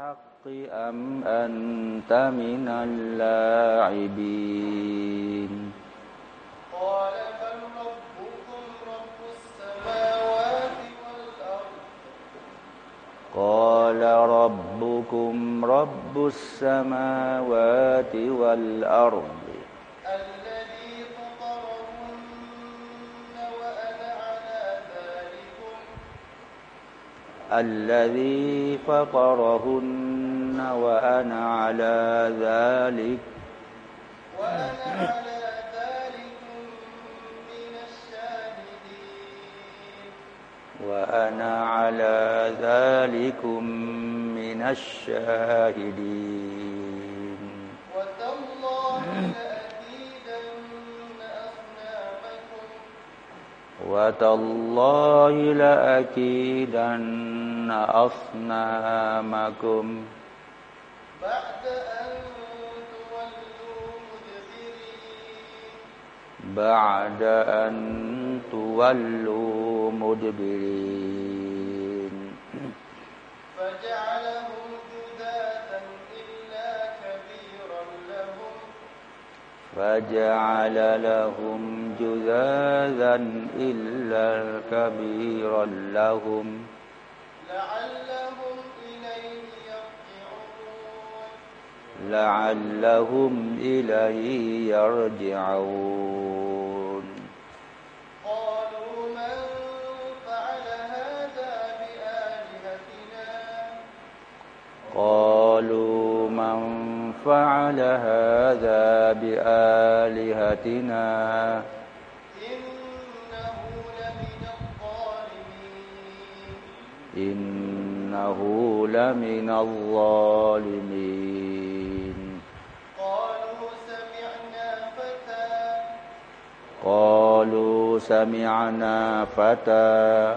الحق أم أنت من اللاعبين؟ قال بل ربكم رب السماوات والأرض. قال ربكم رب السماوات والأرض. الذي فطرهن وأنا على ذلك. وأنا على ذلكم من الشاهدين. وأنا على ذلكم من الشاهدين وتالله لأكيدن أصنامكم. بعد أن تولوا مدبرين. بعد أن تولوا مدبرين. فجعل لهم جذاذا إلا كبيرا لهم. لعلهم إليه يرجعون. لعلهم إليه يرجعون. قالوا من فعل هذا بآلهتنا؟ قالوا فعل هذا بآلهتنا. إنه لمن الظالمين. قالوا سمعنا فتى. قالوا سمعنا فتى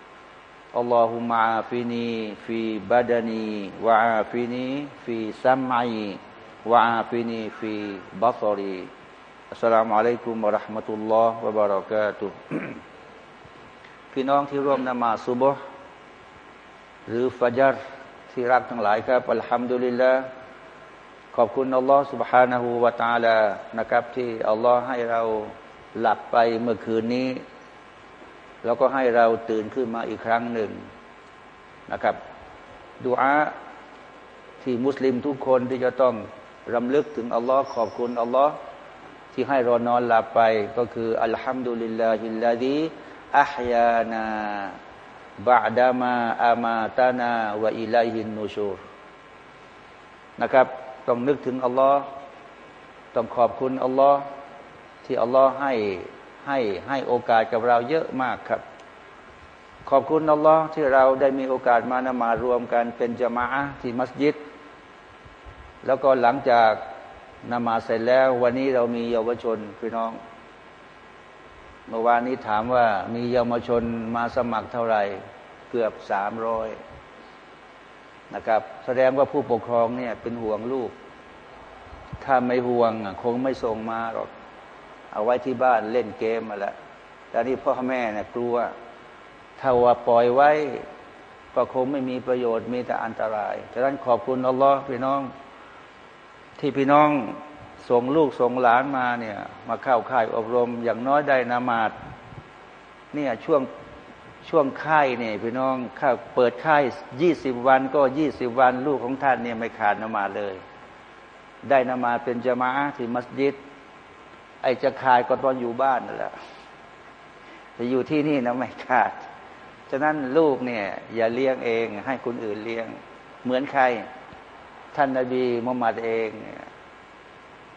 اللهم عافني في بدني وعافني في سمعي وعافني في بصري السلام عليكم ورحمة الله وبركاته พี่น้องที่ร่วมนมาซุบฮ์หรือฟัจรที่รักทั้งหลายครับอัลฮัมดุลิลละขอบคุณอัลลอฮ์ سبحانه และ تعالى นะครับที่อัลลอฮ์ให้เราหลับไปเมื่อคืนนี้ แล้วก็ให้เราตื่นขึ้นมาอีกครั้งหนึ่งนะครับดูอาที่มุสลิมทุกคนที่จะต้องรำลึกถึงอัลลอฮ์ขอบคุณอัลลอฮ์ที่ให้เรานอนหลับไป ก็คืออัลฮัมดุลิลลาฮิลลาดีอัฮยานาบะดามาอามาตานาวะอิลัยฮินนูชูรนะครับ ต้องนึกถึงอัลลอฮ์ต้องขอบคุณอัลลอฮ์ที่อัลลอฮ์ให้ ให้ให้โอกาสกับเราเยอะมากครับ ขอบคุณอัลลอฮ์ที่เราได้มีโอกาสมานมารวมกันเป็นจามะที่มัสยิด แล้วก็หลังจากนมาเสร็จแล้ว วันนี้เรามีเยาวชนพี่น้อง เมื่อวานนี้ถามว่ามีเยาวชนมาสมัครเท่าไหร่ เกือบสามร้อยนะครับ แสดงว่าผู้ปกครองเนี่ยเป็นห่วงลูก ถ้าไม่ห่วงคงไม่ส่งมาหรอก เอาไว้ที่บ้านเล่นเกมมาแล้วแต่นี่พ่อแม่เนี่ยกลัว ถ้าว่าปล่อยไว้ ก็คงไม่มีประโยชน์มีแต่อันตรายฉะนั้นขอบคุณอัลลอฮ์พี่น้อง ที่พี่น้องส่งลูกส่งหลานมาเนี่ย มาเข้าค่ายอบรมอย่างน้อยได้นามาดเนี่ยช่วงช่วงค่ายเนี่ยพี่น้องข้าเปิดค่ายยี่สิบวันก็ยี่สิบวัน ลูกของท่านเนี่ยไม่ขาดนามาเลย ได้นามาเป็นจามะที่มัสยิด ไอ้จะขายก็ตอนอยู่บ้านนั่นแหละแต่อยู่ที่นี่นะไม่ขาด ฉะนั้นลูกเนี่ย อย่าเลี้ยงเอง ให้คนอื่นเลี้ยง เหมือนใคร ท่านนาบีมุฮัมมัดเอง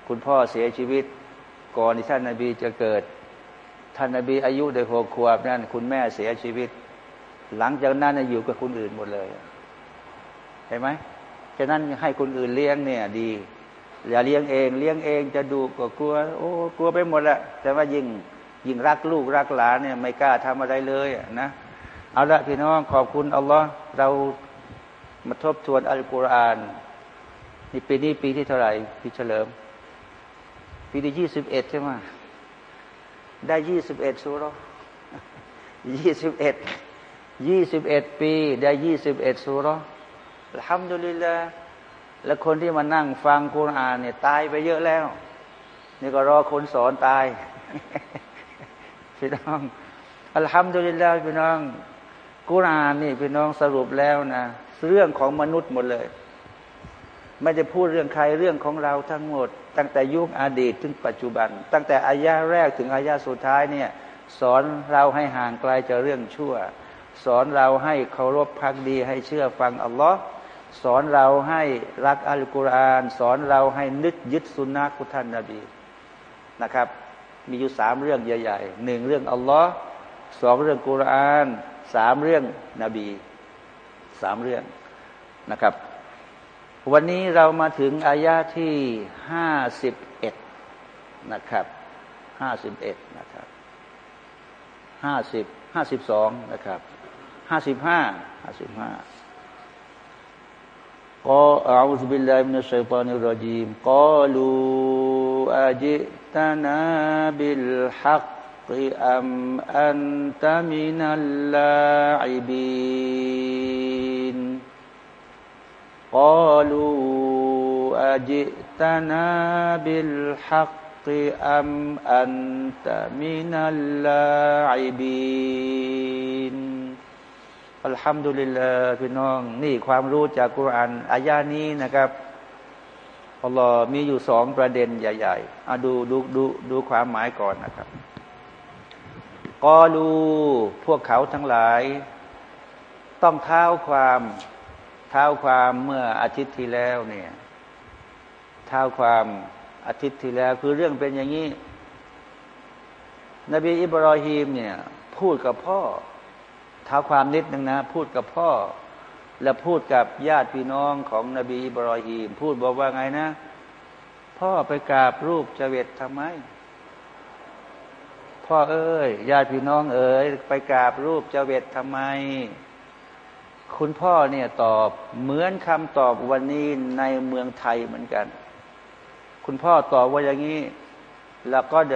คุณพ่อเสียชีวิต ก่อนที่ท่านนาบีจะเกิด ท่านนาบีอายุได้หกขวบนั่นคุณแม่เสียชีวิต หลังจากนั้นอยู่กับคนอื่นหมดเลยเห็นไหมฉะนั้นให้คนอื่นเลี้ยงเนี่ย ดี อย่าเลี้ยงเอง เลี้ยงเองจะดูก็กลัว โอ้กลัวไปหมดแหละแต่ว่ายิ่งยิ่งรักลูกรักหลานเนี่ยไม่กล้าทำอะไรเลยนะเอาละพี่น้องขอบคุณอัลลอฮ์เรามาทบทวนอัลกุรอานนี่ปีนี้ปีที่เท่าไหร่พี่เฉลิม ปีที่ยี่สิบเอ็ดใช่ไหมได้ยี่สิบเอ็ดสุรยี่สิบเอ็ดยี่สิบเอ็ดปี ได้ยี่สิบเอ็ดสุรทำดุลิลละ และคนที่มานั่งฟังคุรานเนี่ยตายไปเยอะแล้ว นี่ก็รอคนสอนตายพี่น้องอัลฮัมดุลิลละพี่น้อง กุรานนี่พี่น้องสรุปแล้วนะเรื่องของมนุษย์หมดเลย ไม่ได้พูดเรื่องใครเรื่องของเราทั้งหมด ตั้งแต่ยุคอดีตถึงปัจจุบัน ตั้งแต่อายาแรกถึงอายาสุดท้ายเนี่ยสอนเราให้ห่างไกลจากเรื่องชั่ว สอนเราให้เคารพพักดีให้เชื่อฟังอัลลอฮ์ สอนเราให้รักอัลกุรอาน สอนเราให้นึกยึดสุนนะกุท่านนบีนะครับ มีอยู่สามเรื่องใหญ่ๆหนึ่งเรื่องอัลลอฮ์สองเรื่องกุรอานสามเรื่องนบีสามเรื่องนะครับ วันนี้เรามาถึงอายาที่ห้าสิบเอ็ดนะครับห้าสิบเอ็ดนะครับห้าสิบห้าสิบสองนะครับห้าสิบห้าห้าสิบห้า قال أعوذ بالله من الشيطان الرجيم. قالوا أجئتنا بالحق أم أنت من اللاعبين؟ قالوا أجئتنا بالحق أم أنت من اللاعبين؟ อัลฮัมดุลิลลาห์พี่น้อง นี่ความรู้จากกุรานอายานี้นะครับอัลลอฮ์มีอยู่สองประเด็นใหญ่ๆอาดูดูดูดูความหมายก่อนนะครับกอลูพวกเขาทั้งหลาย ต้องเท้าความเท้าความเมื่ออาทิตย์ที่แล้วเนี่ยเท้าความอาทิตย์ที่แล้ว คือเรื่องเป็นอย่างนี้ นบีอิบรอฮีมเนี่ย พูดกับพ่อ ท้าความนิดนึงนะ พูดกับพ่อ และพูดกับญาติพี่น้องของนบีอิบรอฮีม พูดบอกว่าไงนะ พ่อไปกราบรูปเจเวตทำไม พ่อเอ้ยญาติพี่น้องเอ้ยไปกราบรูปเจเวตทำไม คุณพ่อเนี่ยตอบเหมือนคำตอบวันนี้ในเมืองไทยเหมือนกัน คุณพ่อตอบว่าอย่างนี้แล้วก็เด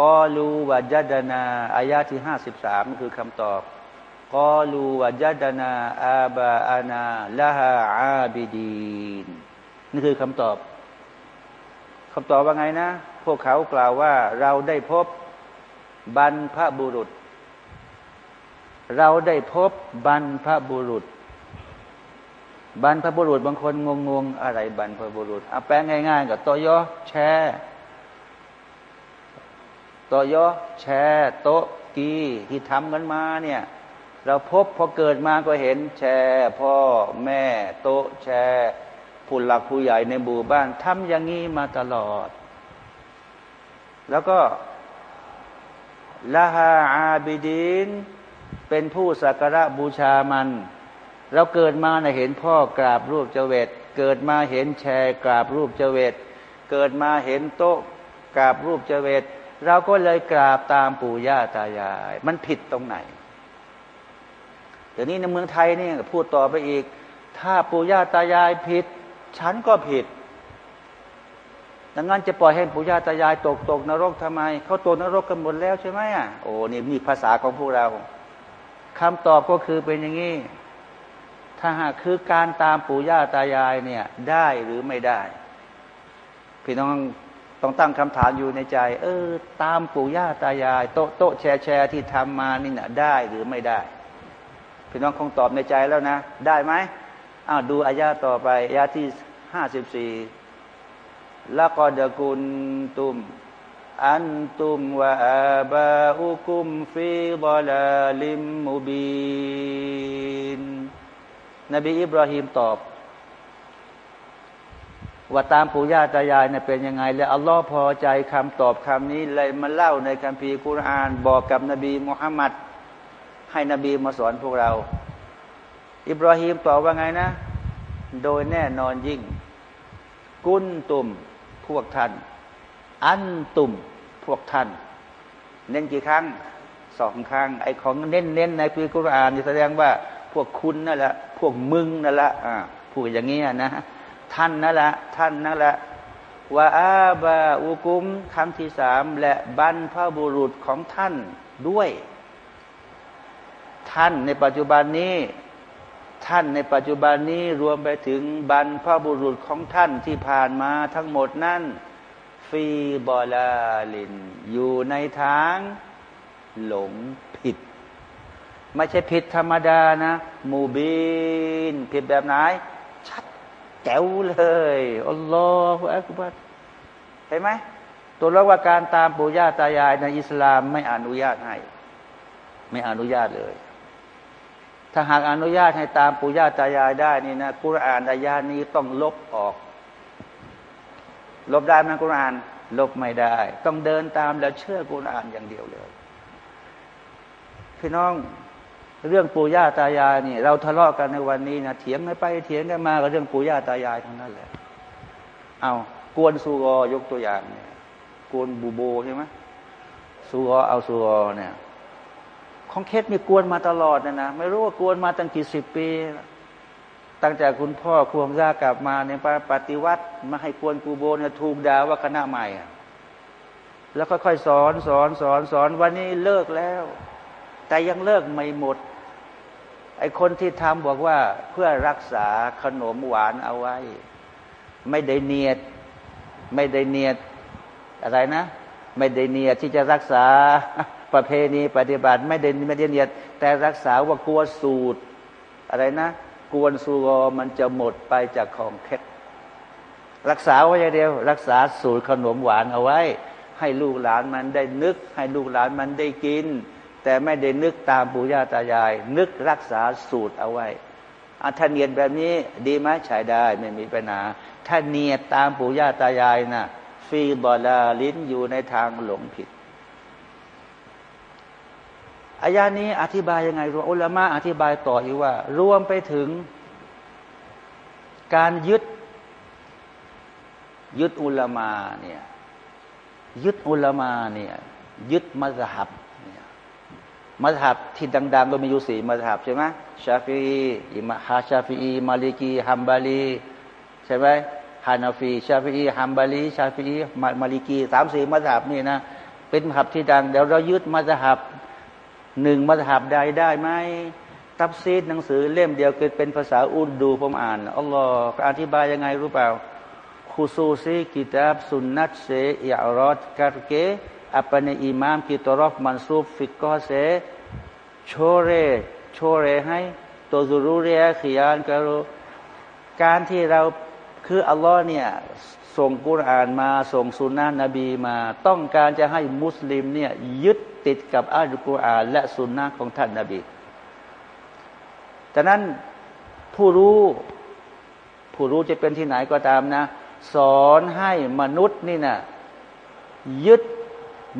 กอลูวาจัดนาอายาที่ห้าสิบสามคือคำตอบกอลูวาจัดนาอาบาอานาละฮาอาบิดีนนี่คือคำตอบคำตอบว่าไงนะ พวกเขากล่าวว่าเราได้พบบรรพบุรุษ เราได้พบบรรพบุรุษ บรรพบุรุษบางคนงงๆอะไรบรรพบุรุษเอาแปลงง่ายๆกับตอยอแช ต่อยอแชโต๊กีที่ทำกันมาเนี่ยเราพบพอเกิดมาก็เห็นแชร์พ่อแม่โต๊ะแชร์ผู้หลักผู้ใหญ่ในบูบ้านทำอย่างนี้มาตลอด แล้วก็ละฮาอาบิดินเป็นผู้สักการะบูชามัน เราเกิดมาเห็นพ่อกราบรูปเจเวตเกิดมาเห็นแชร์กราบรูปเจเวตเกิดมาเห็นโต๊ะกราบรูปเจเวต เราก็เลยกราบตามปู่ย่าตายาย มันผิดตรงไหนเดี๋ยวนี้ในเมืองไทยเนี่ยพูดต่อไปอีก ถ้าปู่ย่าตายายผิด ฉันก็ผิดดังนั้นจะปล่อยให้ปู่ย่าตายายตกตกนรกทำไม เขาตกนรกกันหมดแล้วใช่ไหมอะโอ้นี่มีภาษาของพวกเราคำตอบก็คือเป็นอย่างนี้ ถ้าหากคือการตามปู่ย่าตายายเนี่ยได้หรือไม่ได้ พี่น้อง ต้องตั้งคำถามอยู่ในใจ เออ ตามปู่ย่าตายาย โต๊ะโต๊ะแชร์แชร์ที่ทำมานี่นะได้หรือไม่ได้พี่น้องคงตอบในใจแล้วนะ ได้ไหมอ้าวดูอายาต่อไปอายาที่ห้าสิบสี่ละกอดกุนตุม อันตุมวะอาบาอุคุมฟีบอลาลิมมุบินนบีอิบราฮิมตอบ ว่าตามปู่ย่าตายายเนี่ยเป็นยังไง และอัลลอฮ์พอใจคำตอบคำนี้เลยมาเล่าในคัมภีร์กุรอานบอกกับนบีมุฮัมมัดให้นบีมาสอนพวกเรา อิบราฮิมตอบว่าไงนะ โดยแน่นอนยิ่ง กุนตุมพวกท่าน อันตุมพวกท่าน เน้นกี่ครั้งสองครั้ง ไอของเน้นเน้นในพีกุรอานแสดงว่าพวกคุณนั่นแหละ พวกมึงนั่นแหละอ่าพูดอย่างนี้นะ ท่านนั่นแหละท่านนั่นแหละว่าอาบาอุกุมคำที่สามและบรรพบุรุษของท่านด้วย ท่านในปัจจุบันนี้ ท่านในปัจจุบันนี้รวมไปถึงบรรพบุรุษของท่านที่ผ่านมาทั้งหมดนั่นฟีบอลาลิน อยู่ในทางหลงผิด ไม่ใช่ผิดธรรมดานะ มูบินผิดแบบไหน แจ๋วเลยอัลลอฮฺอักบัรเห็นไหมตัวเราว่าการตามปู่ย่าตายายในอิสลามไม่อนุญาตให้ ไม่อนุญาตเลย ถ้าหากอนุญาตให้ตามปู่ย่าตายายได้นี่นะกุรอานอายานี้ต้องลบออก ลบได้ไหมกุรอาน ลบไม่ได้ ต้องเดินตามแล้วเชื่อกุรอานอย่างเดียวเลย พี่น้อง เรื่องปู่ย่าตายายนี่ เราทะเลาะกันในวันนี้นะเถียงกันไปเถียงกันมากับเรื่องปู่ย่าตายายทั้งนั้นแหละเอากวนซูกอยกตัวอย่างเนี่ยกวนบูโบใช่ไหมซูกอเอาซูกอเนี่ยของเคสมีกวนมาตลอดนะนะไม่รู้ว่ากวนมาตั้งกี่สิบปี ตั้งแต่คุณพ่อควงซากลับมาเนี่ยปฏิวัติมาให้กวนกูโบเนี่ยถูกด่าว่าคณะใหม่แล้วค่อยๆสอนสอนสอนสอนวันนี้เลิกแล้ว แต่ยังเลิกไม่หมด ไอคนที่ทำบอกว่าเพื่อรักษาขนมหวานเอาไว้ ไม่ได้เนียด ไม่ได้เนียดอะไรนะ ไม่ได้เนียดที่จะรักษาประเพณีปฏิบัติ ไม่ได้ไม่ได้เนียด แต่รักษาว่ากลัวสูตร อะไรนะกวนสูรมันจะหมดไปจากของเพชรรักษาไว้อย่างเดียว รักษาสูตรขนมหวานเอาไว้ ให้ลูกหลานมันได้นึก ให้ลูกหลานมันได้กิน แต่ไม่ได้นึกตามปู่ย่าตายาย นึกรักษาสูตรเอาไว้อาถ้าเนียนแบบนี้ดีไหมใช้ได้ไม่มีปัญหา ถ้าเนียดตามปู่ย่าตายายนะ่ะ ฟีบอลาลิ้นอยู่ในทางหลงผิดอายานี้อธิบายยังไงรวมอุลามะอธิบายต่ออีกว่า รวมไปถึง การยึด ยึดอุลามาเนี่ยยึดอุลามาเนี่ยยึดมัสฮับ มัสฮับที่ดัง ๆ ก็มีอยู่สี่มัสฮับใช่ไหมชาฟีอิมะฮาชาฟีมาลิกีฮัมบาลีใช่ไหมฮานาฟีชาฟีฮัมบาลีชาฟีมาลิกีสามสี่มัสฮับนี่นะเป็นมัสฮับที่ดังเดี๋ยวเรายึดมัสฮับหนึ่งมัธยับใดได้ไหมตับซีดหนังสือเล่มเดียวเกิดเป็นภาษาอุดดูผมอ่านอัลลอฮ์อธิบายยังไงรู้เปล่าคุซูซีกิตาบสุนนัตเซอิอรอดกาเก อัปเนอิมามกิตรอฟมันซูฟฟิกกอเซโชเรโชเรให้ตัวซูรุเรียขียานการการที่เราคืออัลลอฮ์เนี่ยส่งกุรอานมาส่งสุนนะนบีมาต้องการจะให้มุสลิมเนี่ยยึดติดกับอัลกุรอาน และสุนนะของท่านนาบีจากนั้นผู้รู้ผู้รู้จะเป็นที่ไหนก็ตามนะ สอนให้มนุษย์นี่นะยึด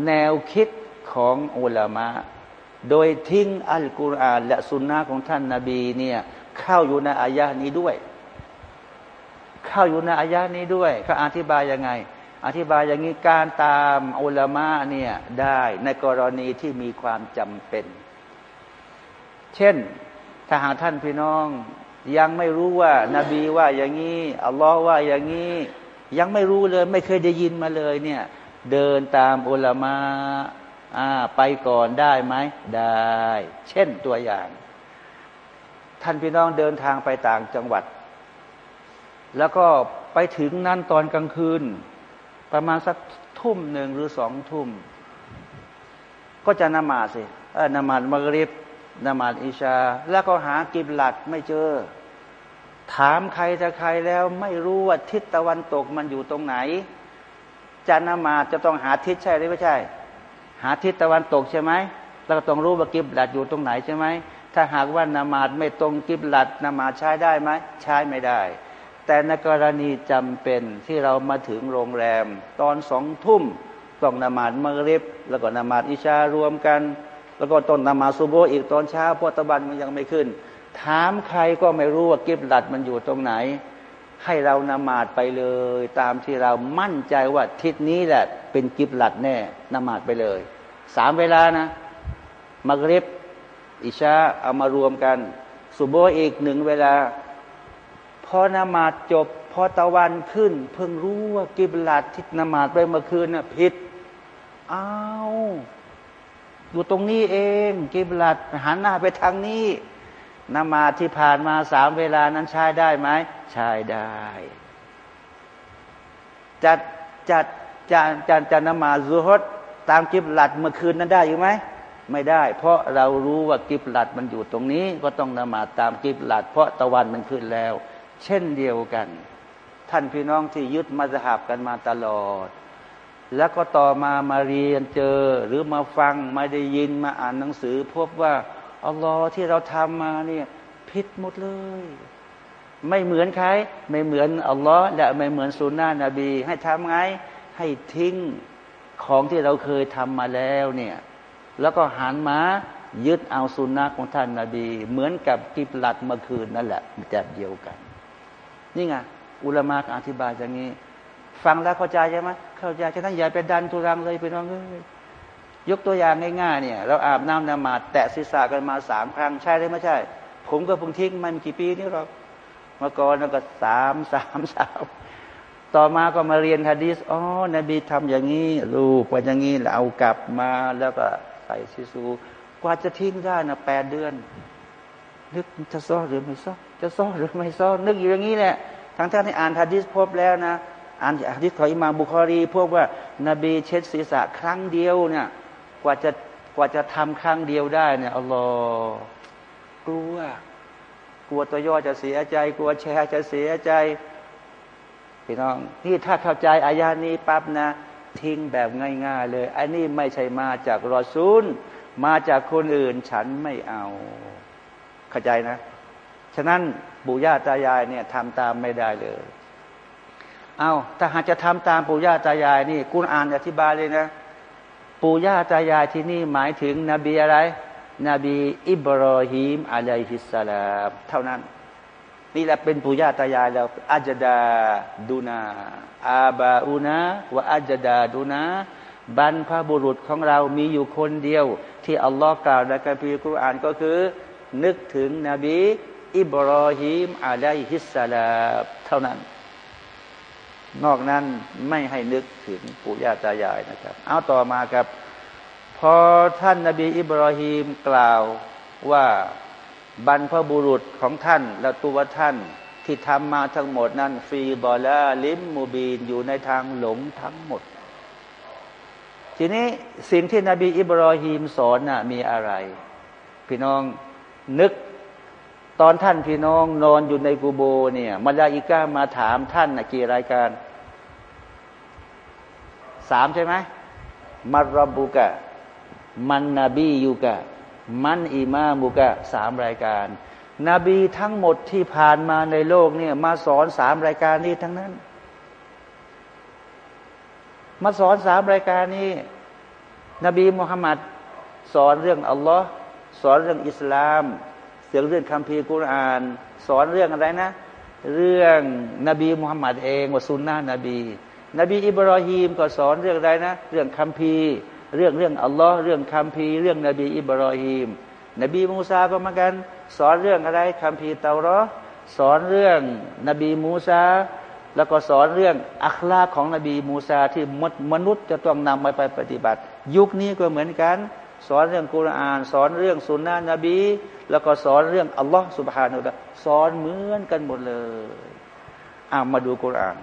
แนวคิดของอุลามะ โดยทิ้งอัลกุรอานและสุนนะของท่านนาบีเนี่ยเข้าอยู่ในอายะนี้ด้วย เข้าอยู่ในอายะนี้ด้วยเขาอธิบายยังไง อธิบายอย่างนี้การตามอุลามะเนี่ยได้ในกรณีที่มีความจำเป็น เช่นถ้าหากท่านพี่น้องยังไม่รู้ว่านาบีว่าอย่างนี้อัลลอฮ์ว่าอย่างนี้ ยังไม่รู้เลย ไม่เคยได้ยินมาเลยเนี่ย เดินตามอุลามะอ่าไปก่อนได้ไหมได้ เช่นตัวอย่าง ท่านพี่น้องเดินทางไปต่างจังหวัด แล้วก็ไปถึงนั่นตอนกลางคืน ประมาณสักทุ่มหนึ่งหรือสองทุ่ม ก็จะนมาสินมาดมกริบนมาดอิชา แล้วก็หากิบหลัดไม่เจอ ถามใครจะใครแล้วไม่รู้ว่าทิศตะวันตกมันอยู่ตรงไหน จะนมาดจะต้องหาทิศใช่หรือไม่ใช่ หาทิศตะวันตกใช่ไหมแล้วก็ต้องรู้ว่ากิบหลัดอยู่ตรงไหนใช่ไหมถ้าหากว่านมาดไม่ตรงกิบหลัดนมาดใช้ได้ไหมใช้ไม่ได้ แต่ในกรณีจำเป็นที่เรามาถึงโรงแรม ตอนสองทุ่มต้องนมาดมกริบ แล้วก็นมาดอิชารวมกัน แล้วก็ต้นนมาซูโบอีกตอนเช้าพราะตะบันมันยังไม่ขึ้น ถามใครก็ไม่รู้ว่ากิบหลัดมันอยู่ตรงไหน ให้เรานมาดไปเลย ตามที่เรามั่นใจว่าทิศนี้แหละ เป็นกิบหลัดแน่นมาดไปเลย สามเวลานะ มักริบ อิชาเอามารวมกัน สุโบอีกหนึ่งเวลา พอนมาดจบ พอตะวันขึ้น เพิ่งรู้ว่ากิบหลัดที่นมาดไปเมื่อคืนน่ะผิดอ้าวอยู่ตรงนี้เอง กิบลัดหันหน้าไปทางนี้ นมาที่ผ่านมาสามเวลานั้นใช้ได้ไหมใช้ได้ จัดจัดจะจะจะนมาซุฮดตามกิบลัดเมื่อคืนนั้นได้อยู่ไหมไม่ได้ เพราะเรารู้ว่ากิบลัดมันอยู่ตรงนี้ ก็ต้องนมาตามกิบลัด เพราะตะวันมันขึ้นแล้ว เช่นเดียวกัน ท่านพี่น้องที่ยึดมาสหับกันมาตลอด แล้วก็ต่อมามาเรียนเจอหรือมาฟังมาได้ยินมาอ่านหนังสือ พบว่า อัลลอฮ์ที่เราทำมาเนี่ยผิดหมดเลย ไม่เหมือนใคร ไม่เหมือนอัลลอฮ์และไม่เหมือนสุนนะนบี ให้ทำไงให้ทิ้งของที่เราเคยทำมาแล้วเนี่ยแล้วก็หันมายึดเอาสุนนะของท่านนาบี เหมือนกับกิบลัดเมื่อคืนนั่นแหละแบบเดียวกัน นี่ไงอุลามะอธิบายอย่างนี้ ฟังแล้วเข้าใจใช่ไหมเข้าใจฉะนั้นอย่าไปดันทุรังเลยไปน้องเอ้ย ยกตัวอย่างง่ายๆเนี่ยเราอาบน้ำนมาดแตะศีรษะกันมาสามครั้งใช่หรือไม่ใช่ ผมก็เพิ่งทิ้งมันกี่ปีนี่หรอกมาก่อนก็สามสามสามต่อมาก็มาเรียนฮะดีสอ๋อนบีทำอย่างนี้รูปว่าอย่างนี้แล้วเอากลับมาแล้วก็ใส่ซิซู กว่าจะทิ้งได้นะแปดเดือน นึกจะซ้อหรือไม่ซ้อจะซ้อหรือไม่ซ้อนึกอยู่อย่างนี้แหละทั้งท่านที่อ่านฮะดีสพบแล้วนะอ่านฮะดิษของอิมามบุคอรีพวกว่านบีเช็ดศีรษะครั้งเดียวเนี่ย กว่าจะกว่าจะทำครั้งเดียวได้เนี่ยอัลลอฮ์กลัว กลัวตัวย่อจะเสียใจ กลัวแชร์จะเสียใจพี่น้องนี่ถ้าเข้าใจอายานี้ปั๊บนะ ทิ้งแบบง่ายๆเลยอันนี้ไม่ใช่มาจากรอซูล มาจากคนอื่นฉันไม่เอา เข้าใจนะ ฉะนั้นบุญญาตายายเนี่ยทำตามไม่ได้เลย เอาถ้าหากจะทำตามปู่ย่าตายายนี่กุณอ่านอธิบายเลยนะ ปู่ย่าตายายที่นี่หมายถึงนบีอะไร นบีอิบรอฮีมอะลัยฮิสสลามเท่านั้น นี่แหละเป็นปู่ย่าตายายแล้วอัจดาดูนาอาบาอูนะวะอัจดาดูนาบรรพบุรุษของเรามีอยู่คนเดียว ที่อัลลอฮ์กล่าวในคัมภีร์กุรอานก็คือ นึกถึงนบีอิบรอฮีมอะลัยฮิสสลามเท่านั้น นอกนั้นไม่ให้นึกถึงปู่ย่าตายายนะครับ เอาต่อมาครับ พอท่านนาบีอิบราฮิมกล่าวว่าบรรพบุรุษของท่านและตัวท่านที่ทำมาทั้งหมดนั้นฟีบอลาลิมมูบีนอยู่ในทางหลงทั้งหมด ทีนี้สิ่งที่นบีอิบราฮิมสอนน่ะมีอะไร พี่น้องนึก ตอนท่านพี่น้องนอนอยู่ในกูโบเนี่ยมาลาอิก้ามาถามท่านนะกี่รายการสามใช่ไหมมารบุกะ มันนบียูกะ มันอิมามุกะสามรายการ นบีทั้งหมดที่ผ่านมาในโลกเนี่ยมาสอนสามรายการนี้ทั้งนั้น มาสอนสามรายการนี้ นบีมุฮัมมัดสอนเรื่องอัลลอฮ์สอนเรื่องอิสลาม เรื่องเรื่องคำพีกุรอาน สอนเรื่องอะไรนะ เรื่องนบีมุฮัมมัดเองว่าซุนนะนบี นบีอิบราฮิมก็สอนเรื่องอะไรนะ เรื่องคำพีเรื่องเรื่องอัลลอฮ์เรื่องคำพีเรื่องนบีอิบราฮิมนบีมูซาก็เหมือนกัน สอนเรื่องอะไรคำพีเตารอสอนเรื่องนบีมูซาแล้วก็สอนเรื่องอัคลาของนบีมูซาที่มมนุษย์จะต้องนำไปไปปฏิบัติ ยุคนี้ก็เหมือนกัน สอนเรื่องกุรอาน สอนเรื่องสุนนะนบี แล้วก็สอนเรื่องอัลลอฮ์สุบฮานาอัลสอนเหมือนกันหมดเลยอามาดูกุราน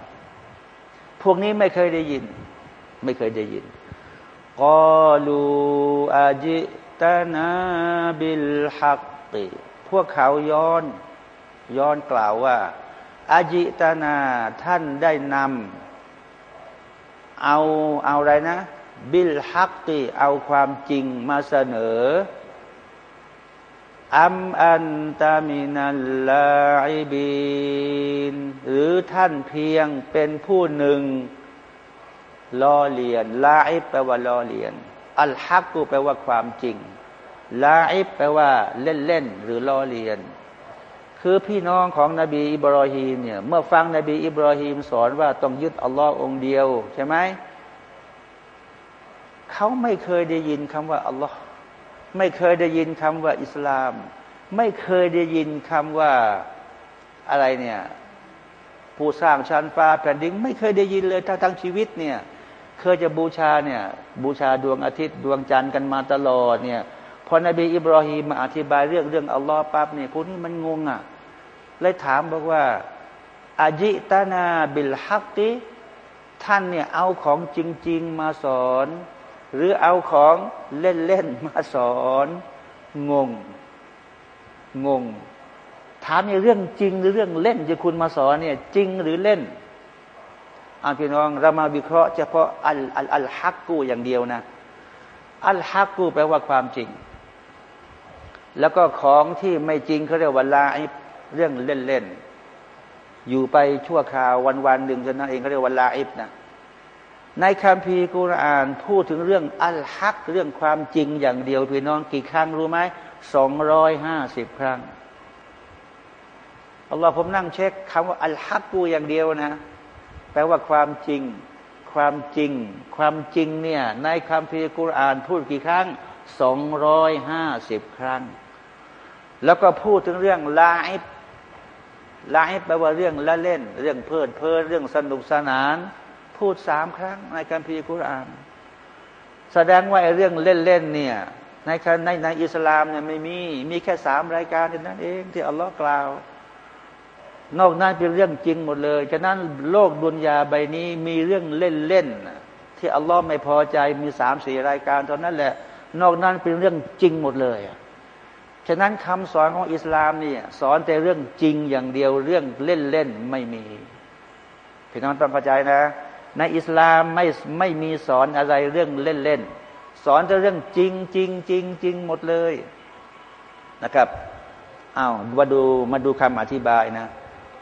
พวกนี้ไม่เคยได้ยิน ไม่เคยได้ยินกอลูอาจิตนาบิลฮักติพวกเขาย้อน ย้อนกล่าวว่าอาจิตนาท่านได้นำเอาเอาอะไรนะ บิลฮักติเอาความจริงมาเสนอ อัมอันตามินัลลาอิบินหรือท่านเพียงเป็นผู้หนึ่งล้อเลียนลาอิบแปลว่าล้อเลียน อัลฮักกูแปลว่าความจริงลาอิบแปลว่าเล่นเล่นหรือล้อเลียน คือพี่น้องของนบีอิบรอฮีมเนี่ยเมื่อฟังนบีอิบรอฮีมสอนว่าต้องยึดอัลลอฮ์องเดียว ใช่ไหมเขาไม่เคยได้ยินคำว่าอัลลอฮ์ ไม่เคยได้ยินคำว่าอิสลาม ไม่เคยได้ยินคำว่าอะไรเนี่ย ผู้สร้างชั้นฟ้าแผ่นดินไม่เคยได้ยินเลยทั้งทั้งชีวิตเนี่ย เคยจะบูชาเนี่ย บูชาดวงอาทิตย์ดวงจันทร์กันมาตลอดเนี่ยพอนบีอิบราฮิมมาอธิบายเรื่องเรื่องอัลลอฮ์ปั๊บเนี่ยพวกนี้มันงงอะเลยถามบอกว่าอาจิตานาบิลฮักติท่านเนี่ยเอาของจริง ๆ มาสอน หรือเอาของเล่นๆมาสอนงง งง ถามในเรื่องจริงหรือเรื่องเล่นที่คุณมาสอนเนี่ย จริงหรือเล่นอาพี่น้องเรามาวิเคราะห์เฉพาะอัลอัลอัลฮักกูอย่างเดียวนะ อัลฮักกูแปลว่าความจริง แล้วก็ของที่ไม่จริงเขาเรียกว่าลาอิเรื่องเล่นๆอยู่ไปชั่วคราววันวันหนึ่งจนนั้นเองเขาเรียกว่าลาอิบนะ ในคัมภีร์กุรอานพูดถึงเรื่องอัลฮักเรื่องความจริงอย่างเดียวพี่น้องกี่ครั้งรู้ไหมสองร้อยห้าสิบครั้งอัลลอฮ์ผมนั่งเช็คคำว่าอัลฮักกูอย่างเดียวนะ แปลว่าความจริง ความจริง ความจริงเนี่ยในคัมภีร์กุรอานพูดกี่ครั้งสองร้อยห้าสิบครั้ง แล้วก็พูดถึงเรื่องลาอิบลาอิบแปลว่าเรื่องละเล่น เรื่องเพลิดเพลินเรื่องสนุกสนาน พูดสามครั้งในคัมภีร์กุรอานแสดงว่าไอ้เรื่องเล่นๆเนี่ยในในในอิสลามเนี่ยไม่มีมีแค่สามรายการเท่านั้นเองที่อัลลอฮ์กล่าว นอกนั้นเป็นเรื่องจริงหมดเลยฉะนั้นโลกดุนยาใบนี้มีเรื่องเล่นๆที่อัลลอฮ์ไม่พอใจมีสามสี่รายการเท่านั้นแหละ นอกนั้นเป็นเรื่องจริงหมดเลยฉะนั้นคำสอนของอิสลามนี่สอนแต่เรื่องจริงอย่างเดียวเรื่องเล่นๆไม่มีพี่น้องต้องเข้าใจนะ ในอิสลามไม่ไม่มีสอนอะไรเรื่องเล่นๆสอนแต่เรื่องจริงจริงจริงจริงหมดเลยนะครับอ้าวมาดูมาดูคำอธิบายนะ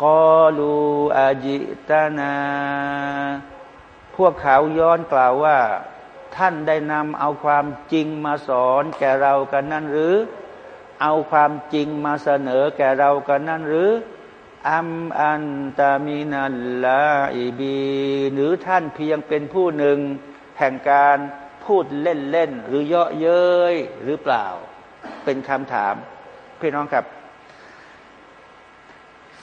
กอลูอาจิตานา พวกเขาย้อนกล่าวว่า ท่านได้นำเอาความจริงมาสอนแก่เรากันนั่นหรือ เอาความจริงมาเสนอแก่เรากันนั่นหรือ อัมอันตามินัลลาอิบีหรือท่านเพียงเป็นผู้หนึ่ง แห่งการพูดเล่นๆหรือเยาะเย้ยหรือเปล่า เป็นคำถามพี่น้องครับ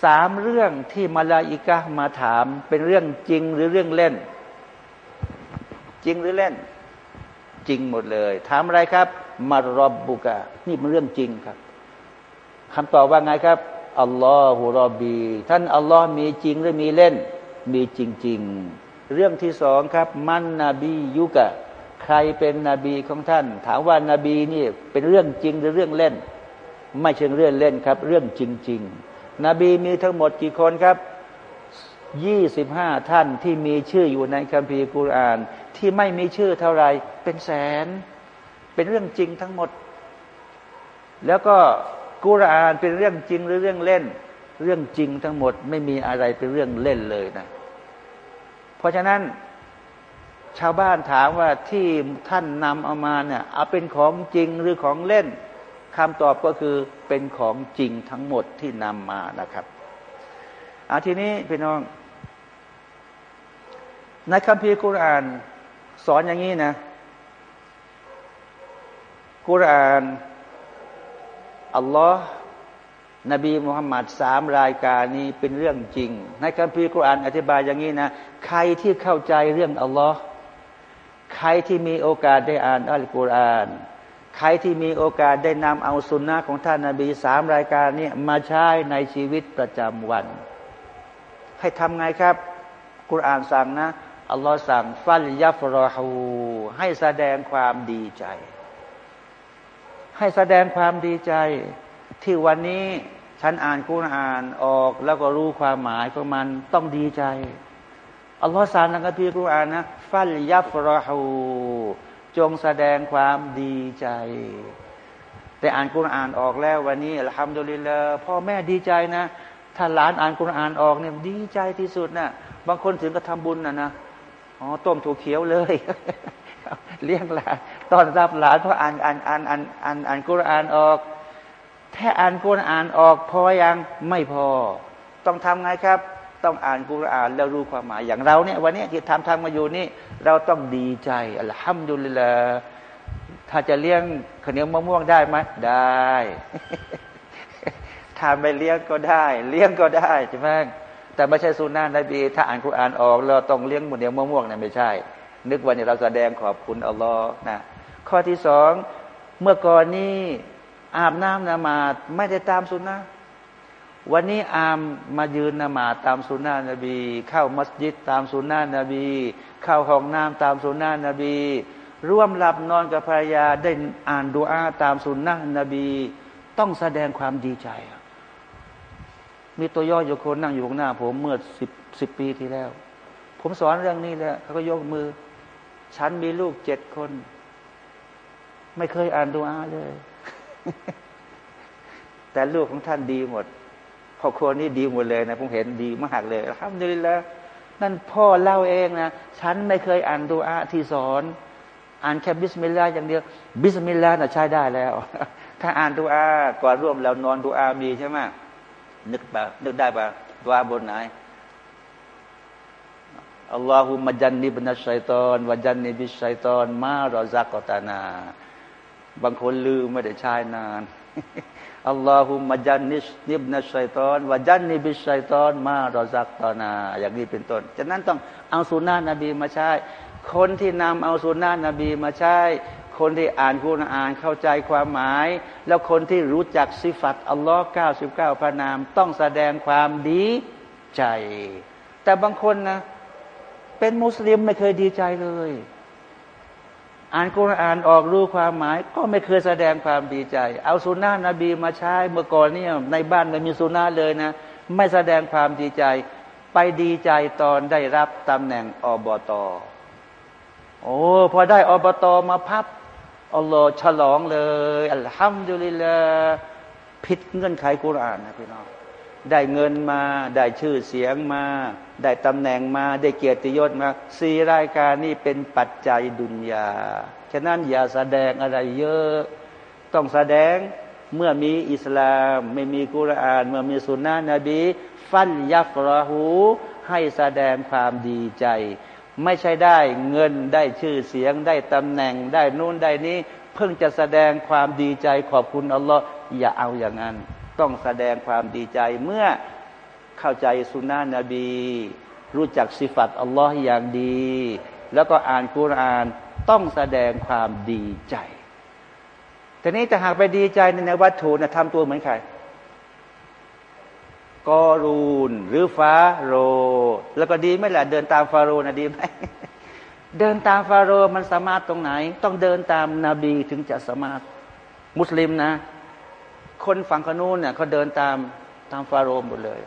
สามเรื่องที่มาลาอิกะมาถามเป็นเรื่องจริงหรือเรื่องเล่น จริงหรือเล่น จริงหมดเลย ถามอะไรครับ มารบบุกะนี่เป็นเรื่องจริงครับคำตอบว่าไงครับ อัลลอฮฺรอบี ท่านอัลลอฮ์มีจริงหรือมีเล่น มีจริง ๆ เรื่องที่สองครับ มันนบียุกะ ใครเป็นนบีของท่าน ถามว่านบีนี่เป็นเรื่องจริงหรือเรื่องเล่น ไม่เชิงเรื่องเล่นครับ เรื่องจริง ๆ นบีมีทั้งหมดกี่คนครับยี่สิบห้าท่านที่มีชื่ออยู่ในคัมภีร์กุรอาน ที่ไม่มีชื่อเท่าไรเป็นแสน เป็นเรื่องจริงทั้งหมด แล้วก็ กุรอานเป็นเรื่องจริงหรือเรื่องเล่น เรื่องจริงทั้งหมดไม่มีอะไรเป็นเรื่องเล่นเลยนะ เพราะฉะนั้นชาวบ้านถามว่าที่ท่านนำเอามาเนี่ยเอาเป็นของจริงหรือของเล่นคำตอบก็คือเป็นของจริงทั้งหมดที่นำมานะครับอาทีนี้พี่น้อง ในคัมภีร์กุราน สอนอย่างนี้นะ กุราน อัลลอฮ์นบีมุฮัมมัดสามรายการนี้เป็นเรื่องจริง ในคัมภีร์กุรอานอธิบายอย่างนี้นะ ใครที่เข้าใจเรื่องอัลลอฮ์ใครที่มีโอกาสได้อ่านอัลกุรอานใครที่มีโอกาสได้นำเอาสุนนะของท่านนาบีสามรายการนี้มาใช้ในชีวิตประจำวัน ให้ทำไงครับกุรอานสั่งนะอัลลอฮ์สั่งฟัลยัฟรอฮูให้แสดงความดีใจ ให้แสดงความดีใจที่วันนี้ฉันอ่านกุรอานออกแล้วก็รู้ความหมายของมันต้องดีใจอัลลอฮฺสารนักพีกุรอานนะฟัลยัฟรหูจงแสดงความดีใจ แต่อ่านกุรอานออกแล้ววันนี้ทำดุลิลละพ่อแม่ดีใจนะถ้าหลานอ่านกุรอานออกเนี่ยดีใจที่สุดนะบางคนถึงก็ทำบุญนะนะอ๋อต้มถั่วเขียวเลย เลี้ยงหลานตอนรับหลานเพราะอ่านอ่านอ่านอ่านอ่านอ่านกุรอานออกแค่อ่านกุรอานออกพอยังไม่พอ ต้องทำไงครับ ต้องอ่านกุรอานแล้วรู้ความหมายอย่างเราเนี่ยวันนี้ที่ทำทำมาอยู่นี่ เราต้องดีใจอัลฮัมดุลิลละถ้าจะเลี้ยงขเนียวมะม่วงได้ไหมได้ทานไปเลี้ยงก็ได้ เลี้ยงก็ได้ใช่ไหมแต่ไม่ใช่สุนันะนบีถ้าอ่านกุรอานออก เราต้องเลี้ยงขเนียวมะม่วงเนี่ยไม่ใช่ นึกวันนี้เราแสดงขอบคุณอัลลอฮ์นะ ข้อที่สองเมื่อก่อนนี้อาบน้ำนมาดไม่ได้ตามสุนนะวันนี้อามมายืนนมาดตามสุนนะนบี เข้ามัสยิดตามสุนนะนบี เข้าห้องน้ำตามสุนนะนบี ร่วมหลับนอนกับภรรยาได้อ่านดูอาตามสุนนะนบี ต้องแสดงความดีใจ มีตัวย่ออยู่คนนั่งอยู่ข้างหน้า ผมเมื่อสิบสิบปีที่แล้ว ผมสอนเรื่องนี้แล้วเขาก็ยกมือ ฉันมีลูกเจ็ดคน ไม่เคยอ่านดูอาเลย แต่ลูกของท่านดีหมดครอบครัวนี้ดีหมดเลยนะผมเห็นดีมากเลยทำดีแล้วนั่นพ่อเล่าเองนะฉันไม่เคยอ่านดูอาที่สอน อ่านแค่บิสมิลลาห์อย่างเดียว บิสมิลลาห์น่ะใช้ได้แล้ว ถ้าอ่านดูอาก่อนร่วมแล้วนอนดูอามีใช่ไหมนึกปะนึกได้ปะดูอาบนไหนอัลลอฮุมะจันนิบนัชชัยตอนวะจันนิบิชัยตอน มารอซักกตานา บางคนลืมไม่ได้ใช้นานاللهم جنبنا الشيطان وجنب الشيطان ما رزقتنا อย่างนี้เป็นต้น ฉะนั้นต้องเอาสุนนะนบีมาใช้ คนที่นำเอาสุนนะนบีมาใช้ คนที่อ่านคุณอ่านเข้าใจความหมาย แล้วคนที่รู้จักสิฟัตอัลลอฮ์เก้าสิบเก้าพระนาม ต้องแสดงความดีใจ แต่บางคนนะ เป็นมุสลิมไม่เคยดีใจเลย อ่านกุรอานออกรู้ความหมาย ก็ไม่เคยแสดงความดีใจ เอาสุนานะนบีมาใช้เมื่อก่อนเนี่ยในบ้านไม่มีสุนาเลยนะ ไม่แสดงความดีใจ ไปดีใจตอนได้รับตำแหน่งอบตโอ้พอได้อบตมาพับอัลลอฮ์ฉลองเลยอัลฮัมดุลิลละผิดเงื่อนไขกุรอานนะพี่น้องได้เงินมาได้ชื่อเสียงมา ได้ตำแหน่งมาได้เกียรติยศมาสี่รายการนี้เป็นปัจจัยดุนยาฉะนั้นอย่าแสดงอะไรเยอะ ต้องแสดงเมื่อมีอิสลาม ไม่มีกุรอาน เมื่อมีสุนนะนบี ฟันยัฟราหูให้แสดงความดีใจ ไม่ใช่ได้เงินได้ชื่อเสียงได้ตำแหน่งได้นู่นได้นี้ เพิ่งจะแสดงความดีใจขอบคุณอัลลอฮ์อย่าเอาอย่างนั้น ต้องแสดงความดีใจเมื่อ เข้าใจสุนนะนบี รู้จักสิฟัตอัลลอฮ์อย่างดี แล้วก็อ่านกุรานต้องแสดงความดีใจทีนี้จะหากไปดีใจในวัตถุนะทำตัวเหมือนใครกอรูนหรือฟาโร แล้วก็ดีไหมล่ะเดินตามฟาโรนะดีไหมเดินตามฟาโรมันสามารถตรงไหน ต้องเดินตามนาบีถึงจะสามารถมุสลิมนะ คนฝั่งขนูนเนี่ยเขาเดินตามตามฟาโรหมดเลย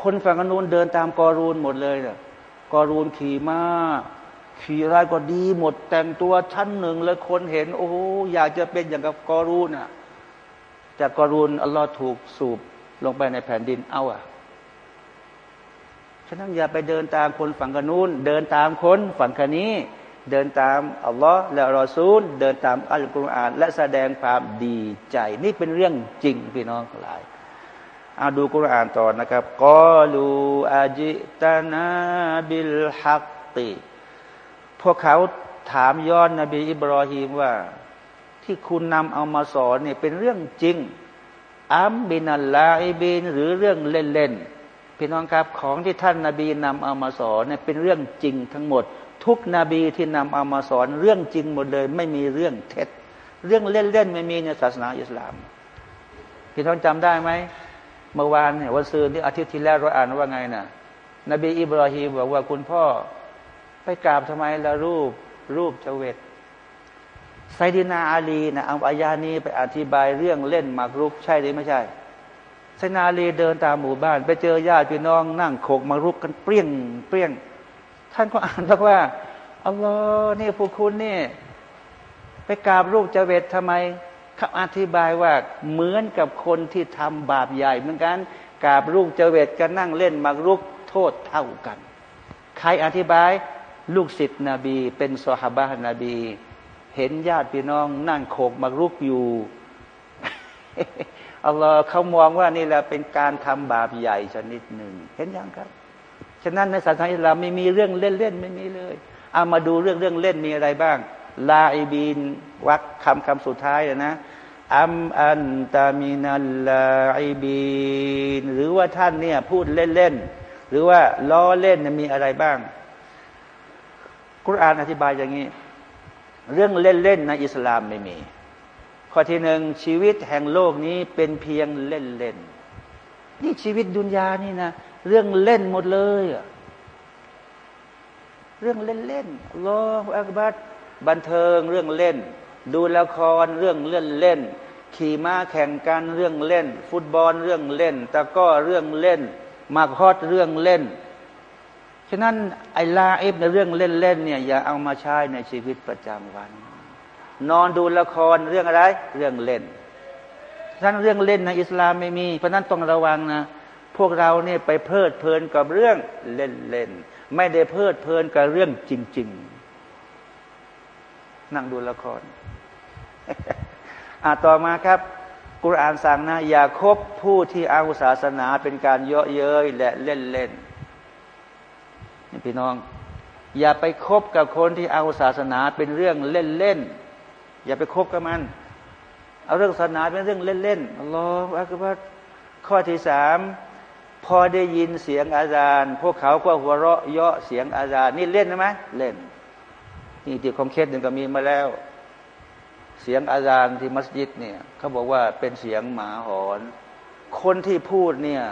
คนฝั่งขนูนเดินตามกอรูนหมดเลยเนี่ยกอรูนขี่ม้าขี่ไรก็ดีหมด แต่งตัวชั้นหนึ่งเลยคนเห็น โอ้อยากจะเป็นอย่างกับกอรูนอะแต่กอรูนอัลลอฮ์ถูกสูบลงไปในแผ่นดินเอาอะฉะนั้นอย่าไปเดินตามคนฝั่งขนูนเดินตามคนฝั่งคนนี้ เดินตามอัลลอฮ์และรอซูล เดินตามอัลกุรอาน และแสดงความดีใจ นี่เป็นเรื่องจริงพี่น้องทั้งหลาย อาดูกุรอานต่อนะครับกอลูอาจิตานาบิลฮักติพวกเขาถามย้อนนบีอิบรอฮีมว่า ที่คุณนำเอามาสอนเนี่ยเป็นเรื่องจริงอัมบินัลลาอิบินหรือเรื่องเล่นๆพี่น้องครับของที่ท่านนาบีนำเอามาสอนเนี่ยเป็นเรื่องจริงทั้งหมด ทุกนบีที่นำเอามาสอนเรื่องจริงหมดเลย ไม่มีเรื่องเท็จ เรื่องเล่นๆไม่มีในศาสนาอิสลาม พี่น้องจำได้ไหม เมื่อวานเนี่ยวันซืนที่อาทิตย์ที่แล้วเราอ่านว่าไงนะ่ะ นบีอิบราฮิมบอกว่าคุณพ่อ ไปกราบทำไมละรูปรูปเจเวตไซดินาอาลีนะเอาอายานี้ไปอธิบายเรื่องเล่นหมากรุกใช่หรือไม่ใช่ไซนาอาลีเดินตามหมู่บ้าน ไปเจอญาติพี่น้องนั่งโขกมารุกกันเปรี้ยงเปรี้ยง ท่านก็อ่านบอกว่าอัลลอฮ์นี่พวกคุณนี่ ไปกราบรูปเจเวตทำไม เขาอธิบายว่าเหมือนกับคนที่ทำบาปใหญ่ เหมือนกันกาบรูปเจเวตก็นั่งเล่นมารุกโทษเท่ากัน ใครอธิบายลูกศิษย์นบี เป็นสหบานาบี เห็นญาติพี่น้อง นั่งโขกมารุกอยู่อัลลอฮ์เขามองว่านี่แหละเป็นการทำบาปใหญ่ชนิดหนึ่ง เห็นยังครับ ฉะนั้นในศาสนาอิสลามไม่มีเรื่องเล่นๆไม่มีเลยเอามาดูเรื่องเรื่องเล่นมีอะไรบ้าง ลาอิบินวักคำคำสุดท้ายนะ อัมอันตามินัลลาอิบินหรือว่าท่านเนี่ยพูดเล่นๆหรือว่าล้อเล่นมีอะไรบ้าง กุรอานอธิบายอย่างนี้ เรื่องเล่นๆในอิสลามไม่มี ข้อที่หนึ่งชีวิตแห่งโลกนี้เป็นเพียงเล่นๆนี่ชีวิตดุนยานี่นะเรื่องเล่นหมดเลยเรื่องเล่นๆรออักบัดบันเทิงเรื่องเล่น ดูละครเรื่องเล่นเล่น ขี่ม้าแข่งกันเรื่องเล่น ฟุตบอลเรื่องเล่นตะก้อเรื่องเล่นมาคอดเรื่องเล่น ฉะนั้นไอ้ลาเอฟในเรื่องเล่นๆเนี่ยอย่าเอามาใช้ในชีวิตประจำวัน นอนดูละครเรื่องอะไร เรื่องเล่นฉะนั้นเรื่องเล่นในอิสลามไม่มี เพราะนั้นต้องระวังนะ พวกเราเนี่ยไปเพลิดเพลินกับเรื่องเล่นๆไม่ได้เพลิดเพลินกับเรื่องจริง ๆ นั่งดูละคร อ่าต่อมาครับกุรอานสั่งนะอย่าคบผู้ที่เอาศาสนาเป็นการเยาะเย้ยและเล่นๆนี่พี่น้อง อย่าไปคบกับคนที่เอาศาสนาเป็นเรื่องเล่นๆอย่าไปคบกับมัน เอาเรื่องศาสนาเป็นเรื่องเล่นๆอัลลอฮฺอักบัรข้อที่สามพอได้ยินเสียงอาจารย์ พวกเขาก็หัวเราะเยาะเสียงอาจารย์ นี่เล่นไหมเล่น นี่ที่คอมเคสหนึ่งก็มีมาแล้ว เสียงอาจารย์ที่มัสยิดเนี่ยเขาบอกว่าเป็นเสียงหมาหอน คนที่พูดเนี่ย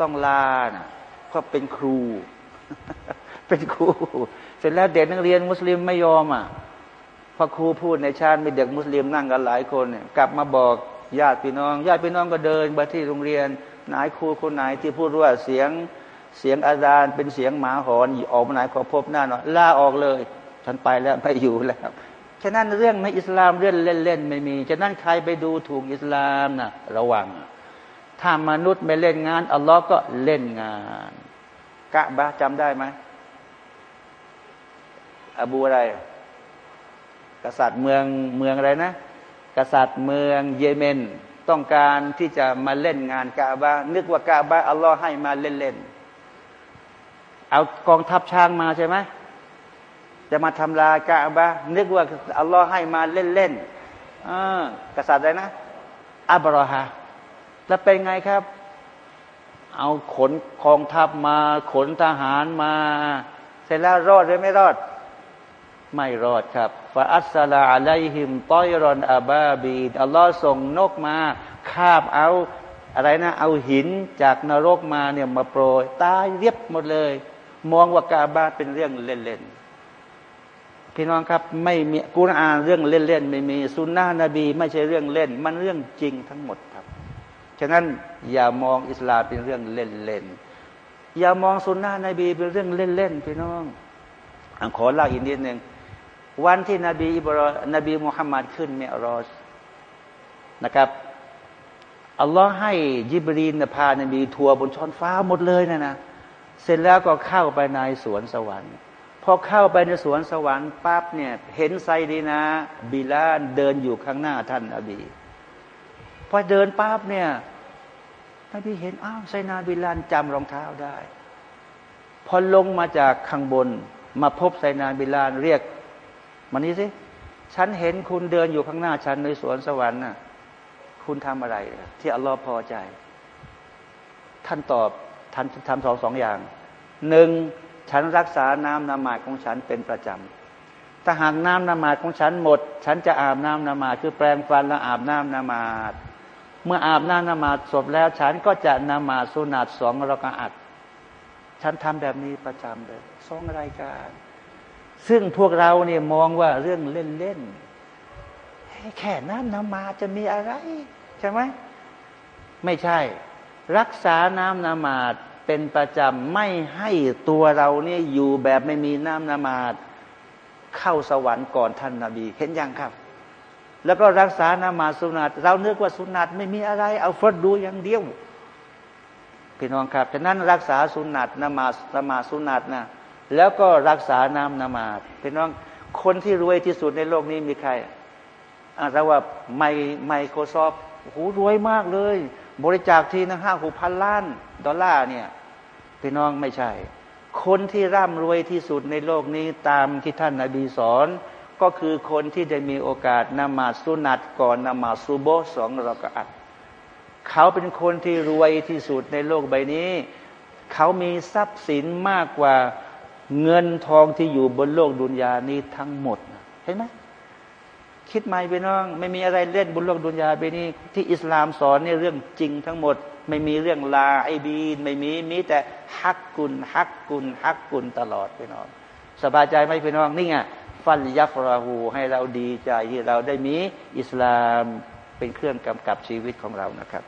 ต้องลานะเพราะเป็นครู เป็นครู เสร็จแล้วเด็กนักเรียนมุสลิมไม่ยอมอะพอครูพูดในชาติมีเด็กมุสลิมนั่งกันหลายคนเนี่ยกลับมาบอกญาติพี่น้อง ญาติพี่น้องก็เดินไปที่โรงเรียนนายครูคนไหนที่พูดว่าเสียงเสียงอาจารย์เป็นเสียงหมาหอนออกมาไหนขอพบหน้าหน่อยลาออกเลย ฉันไปแล้วไม่อยู่แล้ว ฉะนั้นเรื่องในอิสลามเรื่องเล่นๆไม่มี ฉะนั้นใครไปดูถูกอิสลามนะระวัง ถ้ามนุษย์ไม่เล่นงาน อัลลอฮ์ก็เล่นงาน กะบะจำได้ไหมอบูอะไร กษัตริย์เมืองเมืองอะไรนะ กษัตริย์เมืองเยเมนต้องการที่จะมาเล่นงานกาบะนึกว่ากาบะอัลลอฮ์ให้มาเล่นๆ เอากองทัพช้างมาใช่ไหม จะมาทำลายกาบะนึกว่าอัลลอฮ์ให้มาเล่นๆกษัตริย์อะไรนะอับรอฮาแล้วเป็นไงครับ เอาขนกองทัพมา ขนทหารมา เสร็จแล้วรอดหรือไม่รอด ไม่รอดครับฟาอัสลาอะลัยฮิมต้อยรอนอาบาบีอัลลอฮ์ส่งนกมาคาบเอาอะไรนะ เอาหินจากนรกมาเนี่ยมาโปรยตายเรียบหมดเลย มองว่ากาบาเป็นเรื่องเล่นๆ พี่น้องครับไม่มีกุรอานเรื่องเล่นๆไม่มีสุนนะนบี ไม่ใช่เรื่องเล่น มันเรื่องจริงทั้งหมดครับ ฉะนั้นอย่ามองอิสลามเป็นเรื่องเล่นๆอย่ามองสุนนะนบีเป็นเรื่องเล่นๆพี่น้องอขอเล่าอีกนิดหนึ่งวันที่นบีอิบรอนบีมุฮัมมัดขึ้นเมรอสนะครับอัลลอฮ์ให้ยิบรีนพานบีทัวร์บนช้อนฟ้าหมดเลยนะนะเสร็จแล้วก็เข้าไปในสวนสวรรค์ พอเข้าไปในสวนสวรรค์ปั๊บเนี่ย เห็นไซดีนาบิลาลเดินอยู่ข้างหน้าท่านนบีพอเดินปั๊บเนี่ยนบีเห็นอ้าวไซนาบิลาลจำรองเท้าได้ พอลงมาจากข้างบน มาพบไซนาบิลาลเรียกมานี้สิฉันเห็นคุณเดินอยู่ข้างหน้าฉันในสวนสวรรค์น่ะ คุณทำอะไร ที่อัลลอฮ์พอใจ ท่านตอบท่านทำสองสองอย่างหนึ่ง ฉันรักษาน้ำนมาดของฉันเป็นประจำถ้าหากน้ำนมาดของฉันหมด ฉันจะอาบน้ำนมาดคือแปรงฟันแล้วอาบน้ำนมาดเมื่ออาบน้ำนมาดศพแล้ว ฉันก็จะนมาสุนัตสองรากอัดฉันทำแบบนี้ประจำเลยสองรายการ ซึ่งพวกเราเนี่ยมองว่าเรื่องเล่นๆแค่นั้นนมาจะมีอะไร ใช่ไหมไม่ใช่ รักษาน้ำนมาด เป็นประจำไม่ให้ตัวเราเนี่ยอยู่แบบไม่มีน้ำนมาดเข้าสวรรค์ก่อนท่านนาบี เห็นยังครับ แล้วก็รักษานามาสุนัตเราเนื้อว่าสุนัตไม่มีอะไร เอาฟดดูอย่างเดียวพี่น้องครับฉะนั้นรักษาสุนัตนมาสมาสุนัตนะแล้วก็รักษาน้ำนามาดพี่น้องคนที่รวยที่สุดในโลกนี้มีใครอาเราว่าไมไมโครซอฟท์โหรวยมากเลย บริจาคทีนะห้าหกพันล้าน ดอลลาร์เนี่ยพี่น้องไม่ใช่ คนที่ร่ำรวยที่สุดในโลกนี้ตามที่ท่านนาบีสอน ก็คือคนที่ได้มีโอกาสนมาสุนัตก่อนนมาซูโบสองรากอัดเขาเป็นคนที่รวยที่สุดในโลกใบนี้ เขามีทรัพย์สินมากกว่าเงินทองที่อยู่บนโลกดุนยานี้ทั้งหมด เห็นไหม คิดใหม่ไปน้อง ไม่มีอะไรเล่นบนโลกดุนยาไปนี้ที่อิสลามสอนเนี่ยเรื่องจริงทั้งหมด ไม่มีเรื่องลาไอบีน ไม่มีมีแต่ฮักกุลฮักกุลฮักกุลตลอดไปน้องสบายใจไหมพี่น้องนี่ไงฟันยัฟราหูให้เราดีใจที่เราได้มีอิสลามเป็นเครื่องกำกับชีวิตของเรานะครับ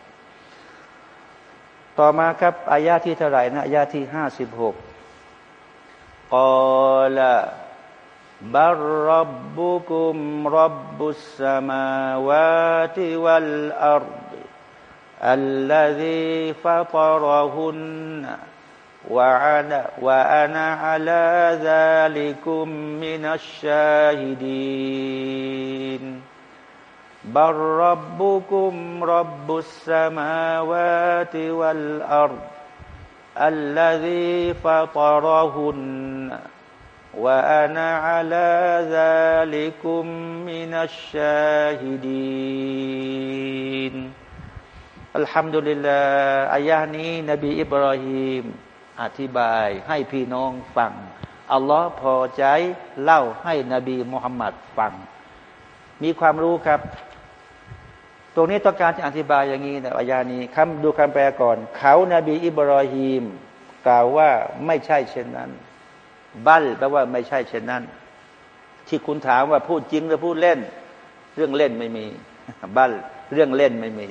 ต่อมาครับอายาที่เท่าไหร่นะอายาที่ห้าสิบหกกอล بل ربكم رب السماوات والأرض الذي فطرهن وعلى وأنا على ذلكم من الشاهدين بل ربكم رب السماوات والأرض الذي فطرهن ว่าอนาอัลาซาลิกุมมินัชชาฮิดีนอัลฮัมดุลิลลาอายะนี้ นบีอิบราฮิมอธิบายให้พี่น้องฟัง อัลลอฮ์พอใจเล่าให้นบีมุฮัมมัดฟัง มีความรู้ครับ ตรงนี้ต้องการจะอธิบายอย่างนี้นะอายานี้คำดูคำแปลก่อน เขานาบีอิบราฮิมกล่าวว่าไม่ใช่เช่นนั้น บัลแปลว่าไม่ใช่เช่นนั้น ที่คุณถามว่าพูดจริงหรือพูดเล่น เรื่องเล่นไม่มี บัลเรื่องเล่นไม่มี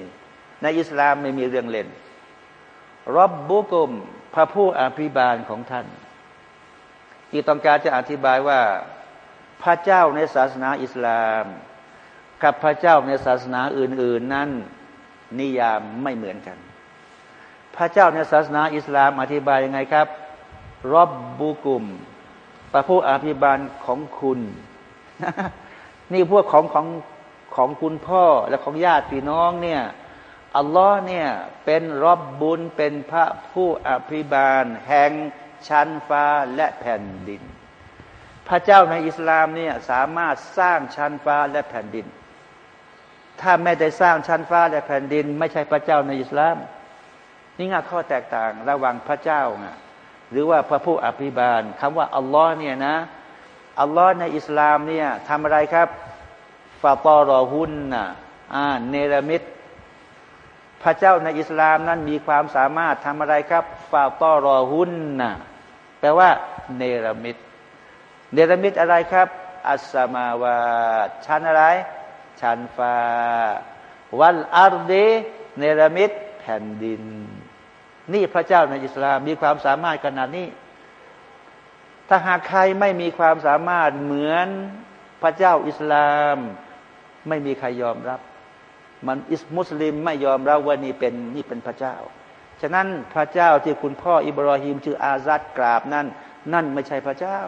ในอิสลามไม่มีเรื่องเล่นรบบุกุมพระผู้อภิบาลของท่าน ที่ต้องการจะอธิบายว่าพระเจ้าในศาสนาอิสลาม กับพระเจ้าในศาสนาอื่น ๆ นั้นนิยามไม่เหมือนกัน พระเจ้าในศาสนาอิสลามอธิบายยังไงครับ รอบบุกุมพระผู้อภิบาลของคุณ นี่พวกของของของคุณพ่อและของญาติพี่น้องเนี่ยอัลลอฮ์เนี่ยเป็นรอบบุญเป็นพระผู้อภิบาล แห่งชั้นฟ้าและแผ่นดิน พระเจ้าในอิสลามเนี่ยสามารถสร้างชั้นฟ้าและแผ่นดิน ถ้าไม่ได้สร้างชั้นฟ้าและแผ่นดิน ไม่ใช่พระเจ้าในอิสลาม นี่ไงข้อแตกต่างระหว่างพระเจ้าไง หรือว่าพระผู้อภิบาลคำว่าอัลลอฮ์เนี่ยนะอัลลอฮ์ในอิสลามเนี่ยทำอะไรครับฟาตอรอหุนนะอ่าเนรมิตพระเจ้าในอิสลามนั้นมีความสามารถทำอะไรครับฟาตอรอหุนนะแปลว่าเนรมิตเนรมิตอะไรครับ อัสมาวาชั้นอะไร ชั้นฟ้าวันอารเดเนรมิตแผ่นดิน นี่พระเจ้าในอิสลามมีความสามารถขนาดนี้ ถ้าหากใครไม่มีความสามารถเหมือนพระเจ้าอิสลาม ไม่มีใครยอมรับ มันอิสมุสลิมไม่ยอมรับว่านี่เป็นนี่เป็นพระเจ้า ฉะนั้นพระเจ้าที่คุณพ่ออิบราฮิมชื่ออาซัดกราบนั่นนั่นไม่ใช่พระเจ้า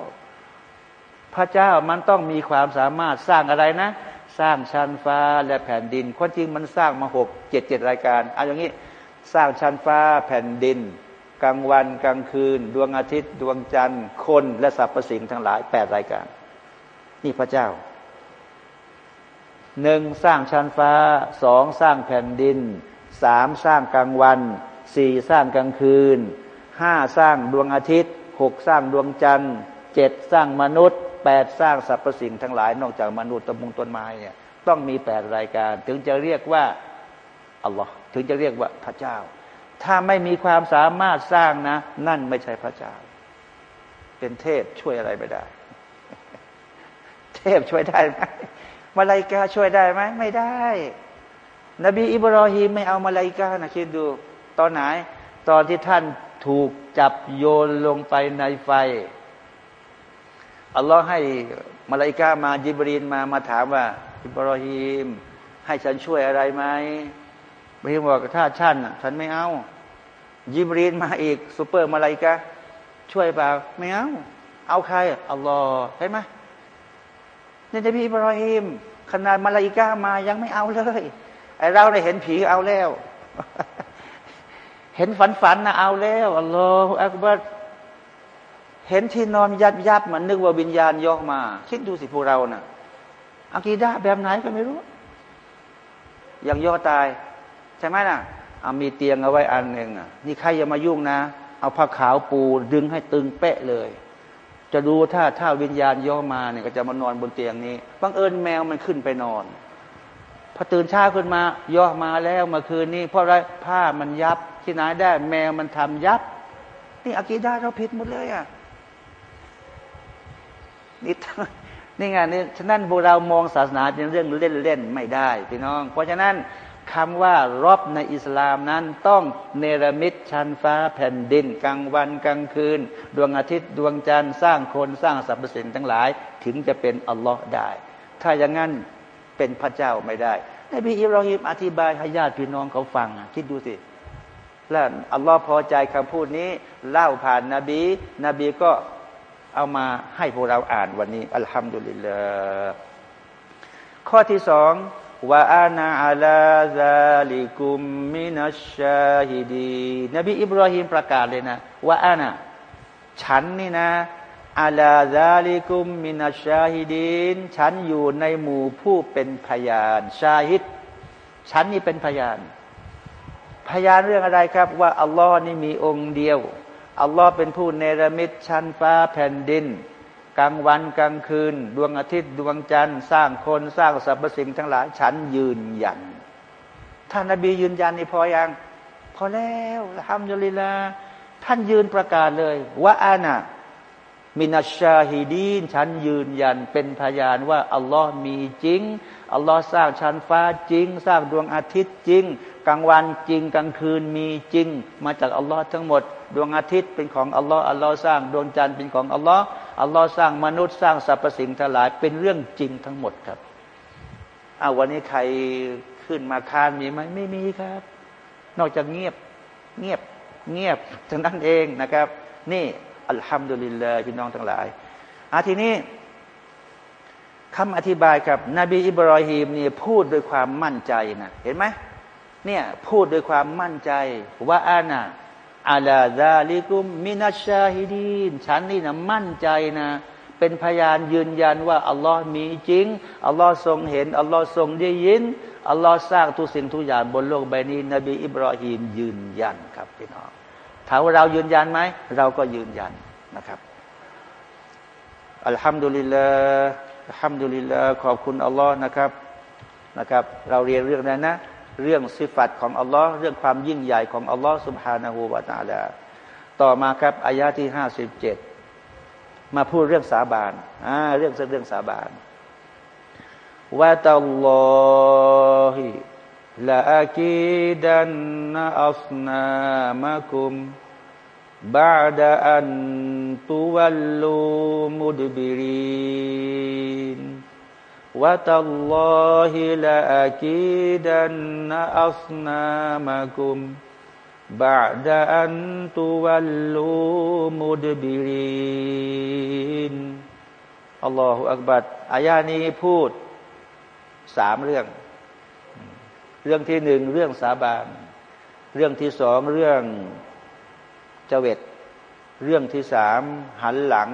พระเจ้ามันต้องมีความสามารถสร้างอะไรนะ สร้างชั้นฟ้าและแผ่นดินคนจริงมันสร้างมาหกเจ็ดเจ็ดรายการเอาอย่างนี้ สร้างชั้นฟ้าแผ่นดิน กลางวันกลางคืน ดวงอาทิตย์ ดวงจันทร์ คนและสรรพสิ่งทั้งหลายแปดรายการ นี่พระเจ้าหนึ่งสร้างชั้นฟ้าสองสร้างแผ่นดินสามสร้างกลางวันสี่สร้างกลางคืนห้าสร้างดวงอาทิตย์หกสร้างดวงจันทร์เจ็ดสร้างมนุษย์แปดสร้างสรรพสิ่งทั้งหลาย นอกจากมนุษย์ต้นมงต้นไม้เนี่ยต้องมีแปดรายการ ถึงจะเรียกว่าอัลลอฮ์ ถึงจะเรียกว่าพระเจ้า ถ้าไม่มีความสามารถสร้างนะ นั่นไม่ใช่พระเจ้า เป็นเทพช่วยอะไรไม่ได้ เทพช่วยได้ไหมมาลายกาช่วยได้ไหมไม่ได้ นบีอิบรอฮีมไม่เอามาลายกานะคิดดู ตอนไหน ตอนที่ท่านถูกจับโยนลงไปในไฟอัลลอฮ์ให้มาลายกามาญิบรีลมามาถามว่า อิบรอฮีมให้ฉันช่วยอะไรไหม อิบรอฮีมบอกถ้าฉันฉันไม่เอา ญิบรีลมาอีกซูเปอร์มาลายกาช่วยเปล่าไม่เอา เอาใครอัลลอฮ์ใช่ไหมนี่นบีอิบรอฮิมขนาดมาลาอิกามายังไม่เอาเลยไอเราได้เห็นผีเอาแล้ว เห็นฝันฝันนะเอาแล้วอัลลอฮฺอักบัรเห็นที่นอนยับยับมันนึกว่าวิญญาณย่อมา คิดดูสิพวกเรานะ่ะอากีดาแบบไหนก็ไม่รู้ อย่างย่อตาย ใช่ไหมนะ่ะเอามีเตียงเอาไว้อันหนึ่งอะนี่ใครอย่ามายุ่งนะ เอาผ้าขาวปูดึงให้ตึงเป๊ะเลย จะดูถ้าถ้าวิญญาณย่อมาเนี่ยก็จะมานอนบนเตียงนี้บังเอิญแมวมันขึ้นไปนอนพอตื่นเช้าขึ้นมาย่อมาแล้วเมื่อคืนนี้เพราะอะไรผ้ามันยับที่ไหนได้ แมวมันทำยับ นี่อากีดาเราผิดหมดเลยอะนี่นี่ไงนี่ฉะนั้นพวกเรามองศาสนาเป็นเรื่องเล่นๆไม่ได้พี่น้อง เพราะฉะนั้น คำว่ารอบในอิสลามนั้นต้องเนรมิตชั้นฟ้าแผ่นดิน กลางวันกลางคืน ดวงอาทิตย์ดวงจันทร์สร้างคนสร้างสรรพสิ่งทั้งหลาย ถึงจะเป็นอัลลอฮ์ได้ ถ้าอย่างนั้นเป็นพระเจ้าไม่ได้นบีอิบราฮิมอธิบายให้ญาติพี่น้องเขาฟังคิดดูสิแล้วอัลลอฮ์พอใจคำพูดนี้เล่าผ่านนาบี นบีก็เอามาให้พวกเราอ่านวันนี้ อัลฮัมดุลิลลาห์ข้อที่สอง ว่าอานาอัลาซาลิกุมมินัชชาฮิดีนบีอิบราฮิมประกาศเลยนะว่าอานาฉันนี่นะอัลาซาลิกุมมินัชชาฮิดีนฉันอยู่ในหมู่ผู้เป็นพยานชาฮิดฉันนี่เป็นพยาน พยานเรื่องอะไรครับ ว่าอัลลอฮ์นี่มีองค์เดียวอัลลอฮ์เป็นผู้เนรมิตชั้นฟ้าแผ่นดิน กลางวันกลางคืน ดวงอาทิตย์ดวงจันทร์สร้างคนสร้างสรรพสิ่งทั้งหลาย ฉันยืนยันท่านนบียืนยันนี่พอยังพอแล้วทำยุลิลาท่านยืนประกาศเลยว่าอานะมินัชชาฮิดีนฉันยืนยันเป็นพยานว่าอัลลอฮ์มีจริงอัลลอฮ์สร้างชั้นฟ้าจริง สร้างดวงอาทิตย์จริง กลางวันจริงกลางคืนมีจริง มาจากอัลลอฮ์ทั้งหมด ดวงอาทิตย์เป็นของอัลลอฮ์อัลลอฮ์สร้างดวงจันทร์เป็นของอัลลอฮ์ อัลลอฮ์สร้างมนุษย์สร้างสรรพสิ่งทั้งหลาย เป็นเรื่องจริงทั้งหมดครับเอาวันนี้ใครขึ้นมาคานมีไหมไม่มีครับ นอกจากเงียบเงียบเงียบทั้งนั้นเองนะครับ นี่อัลฮัมดุลิลลาห์พี่น้องทั้งหลายอาทีนี้คำอธิบายครับ นบีอิบรอฮีมเนี่ยพูดด้วยความมั่นใจนะเห็นไหมเนี่ยพูดด้วยความมั่นใจว่าอานา อาลาซาลิกุมมินัชชาฮิดีนฉันนี่นะมั่นใจนะ เป็นพยานยืนยันว่าอัลลอฮ์มีจริงอัลลอฮ์ทรงเห็นอัลลอฮ์ทรงได้ยินอัลลอฮ์สร้างทุกสิ่งทุกอย่างบนโลกใบนี้ นบีอิบรอฮีมยืนยันครับพี่น้องถามว่าเรายืนยันไหมเราก็ยืนยันนะครับอัลฮัมดุลิลลาห์อัลฮัมดุลิลลาห์ขอบคุณอัลลอฮ์นะครับนะครับ เราเรียนเรื่องนั้นนะ เรื่องสิฟัตของอัลลอฮ์เรื่องความยิ่งใหญ่ของอัลลอฮ์สุบฮานาหูวาตาลาต่อมาครับอายาที่ห้าสิบเจ็ดมาพูดเรื่องสาบานอ่าเรื่องเรื่องสาบานว่าตัลลอฮิลาอากีดันนะอัลนามะคุมบัดะอันตุวัลลูมุดบิริน وتالله لأكيدن أصنامكم بعد أن تولوا مدبرين อัลลอฮฺอักบัดอายานี้พูดสามเรื่อง เรื่องที่หนึ่งเรื่องสาบานเรื่องที่สองเรื่องเจเวตเรื่องที่สามหันหลัง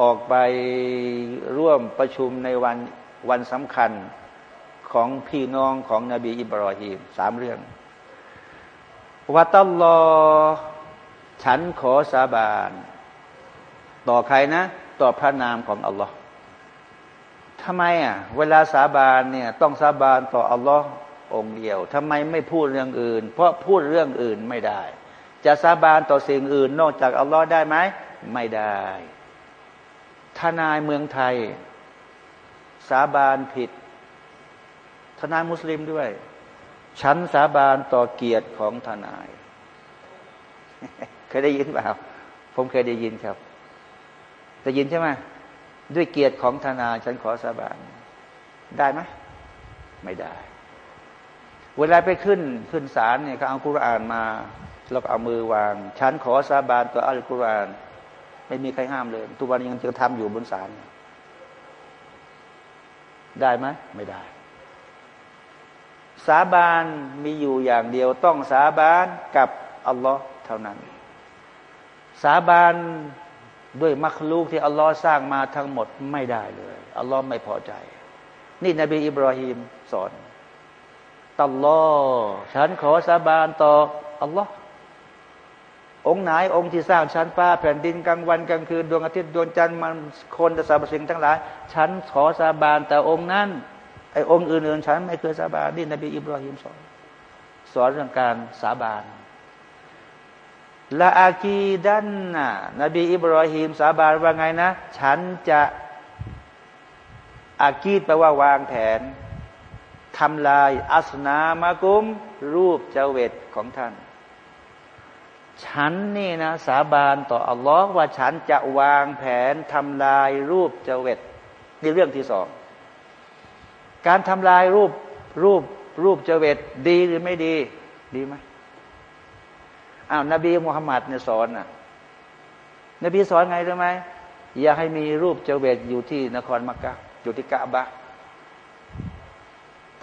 ออกไปร่วมประชุมในวันวันสำคัญของพี่น้องของนบีอิบรอฮีมสามเรื่องวัตลลอฉันขอสาบาน ต่อใครนะ ต่อพระนามของอัลลอฮ์ทำไมอะ เวลาสาบานเนี่ยต้องสาบานต่ออัลลอฮ์องเดียวทำไมไม่พูดเรื่องอื่น เพราะพูดเรื่องอื่นไม่ได้ จะสาบานต่อสิ่งอื่น นอกจากอัลลอฮ์ได้ไหม ไม่ได้ ทนายเมืองไทย สาบานผิด ทนายมุสลิมด้วย ฉันสาบานต่อเกียรติของทนาย เคยได้ยินเปล่า ผมเคยได้ยินครับได้ยินใช่ไหมด้วยเกียรติของทนายฉันขอสาบาน ได้ไหมไม่ได้ เวลาไปขึ้นขึ้นศาลเนี่ยเขาเอากุรอานมาแล้วเอามือวาง ฉันขอสาบานต่ออัลกุรอาน ไม่มีใครห้ามเลย ทุกวันยังจะทำอยู่บนศาลได้ไหมไม่ได้ สาบานมีอยู่อย่างเดียวต้องสาบานกับอัลลอฮ์เท่านั้น สาบานด้วยมัคลูกที่อัลลอฮ์สร้างมาทั้งหมดไม่ได้เลยอัลลอฮ์ไม่พอใจ นี่นบีอิบราฮิมสอนตัลลอฉันขอสาบานต่ออัลลอฮ์ องค์ไหนองค์ที่สร้างชั้นฟ้าแผ่นดินกลางวันกลางคืนดวงอาทิตย์ดวงจันทร์มันคนสรรพสิ่งทั้งหลายฉันขอสาบานแต่องค์นั้นไอ้องค์อื่นๆฉันไม่เคยสาบานนี่นบีอิบราฮิมสอน สอนเรื่องการสาบานละอากีดันนะนบีอิบราฮิมสาบานว่าไงนะ ฉันจะอากีดแปลว่าวางแผนทำลายอัสนามากุม รูปเจเวตของท่าน ฉันนี่นะ สาบานต่ออัลลอฮ์ว่าฉันจะวางแผนทำลายรูปเจเวตนี่เรื่องที่สอง การทำลายรูปรูปรูปเจเวตดีหรือไม่ดี ดีไหมอ้าวนบีมุฮัมมัดเนี่ยสอนนะนบีสอนไงรู้ไหมอย่าให้มีรูปเจเวตอยู่ที่นครมักกะอยู่ที่กะบะ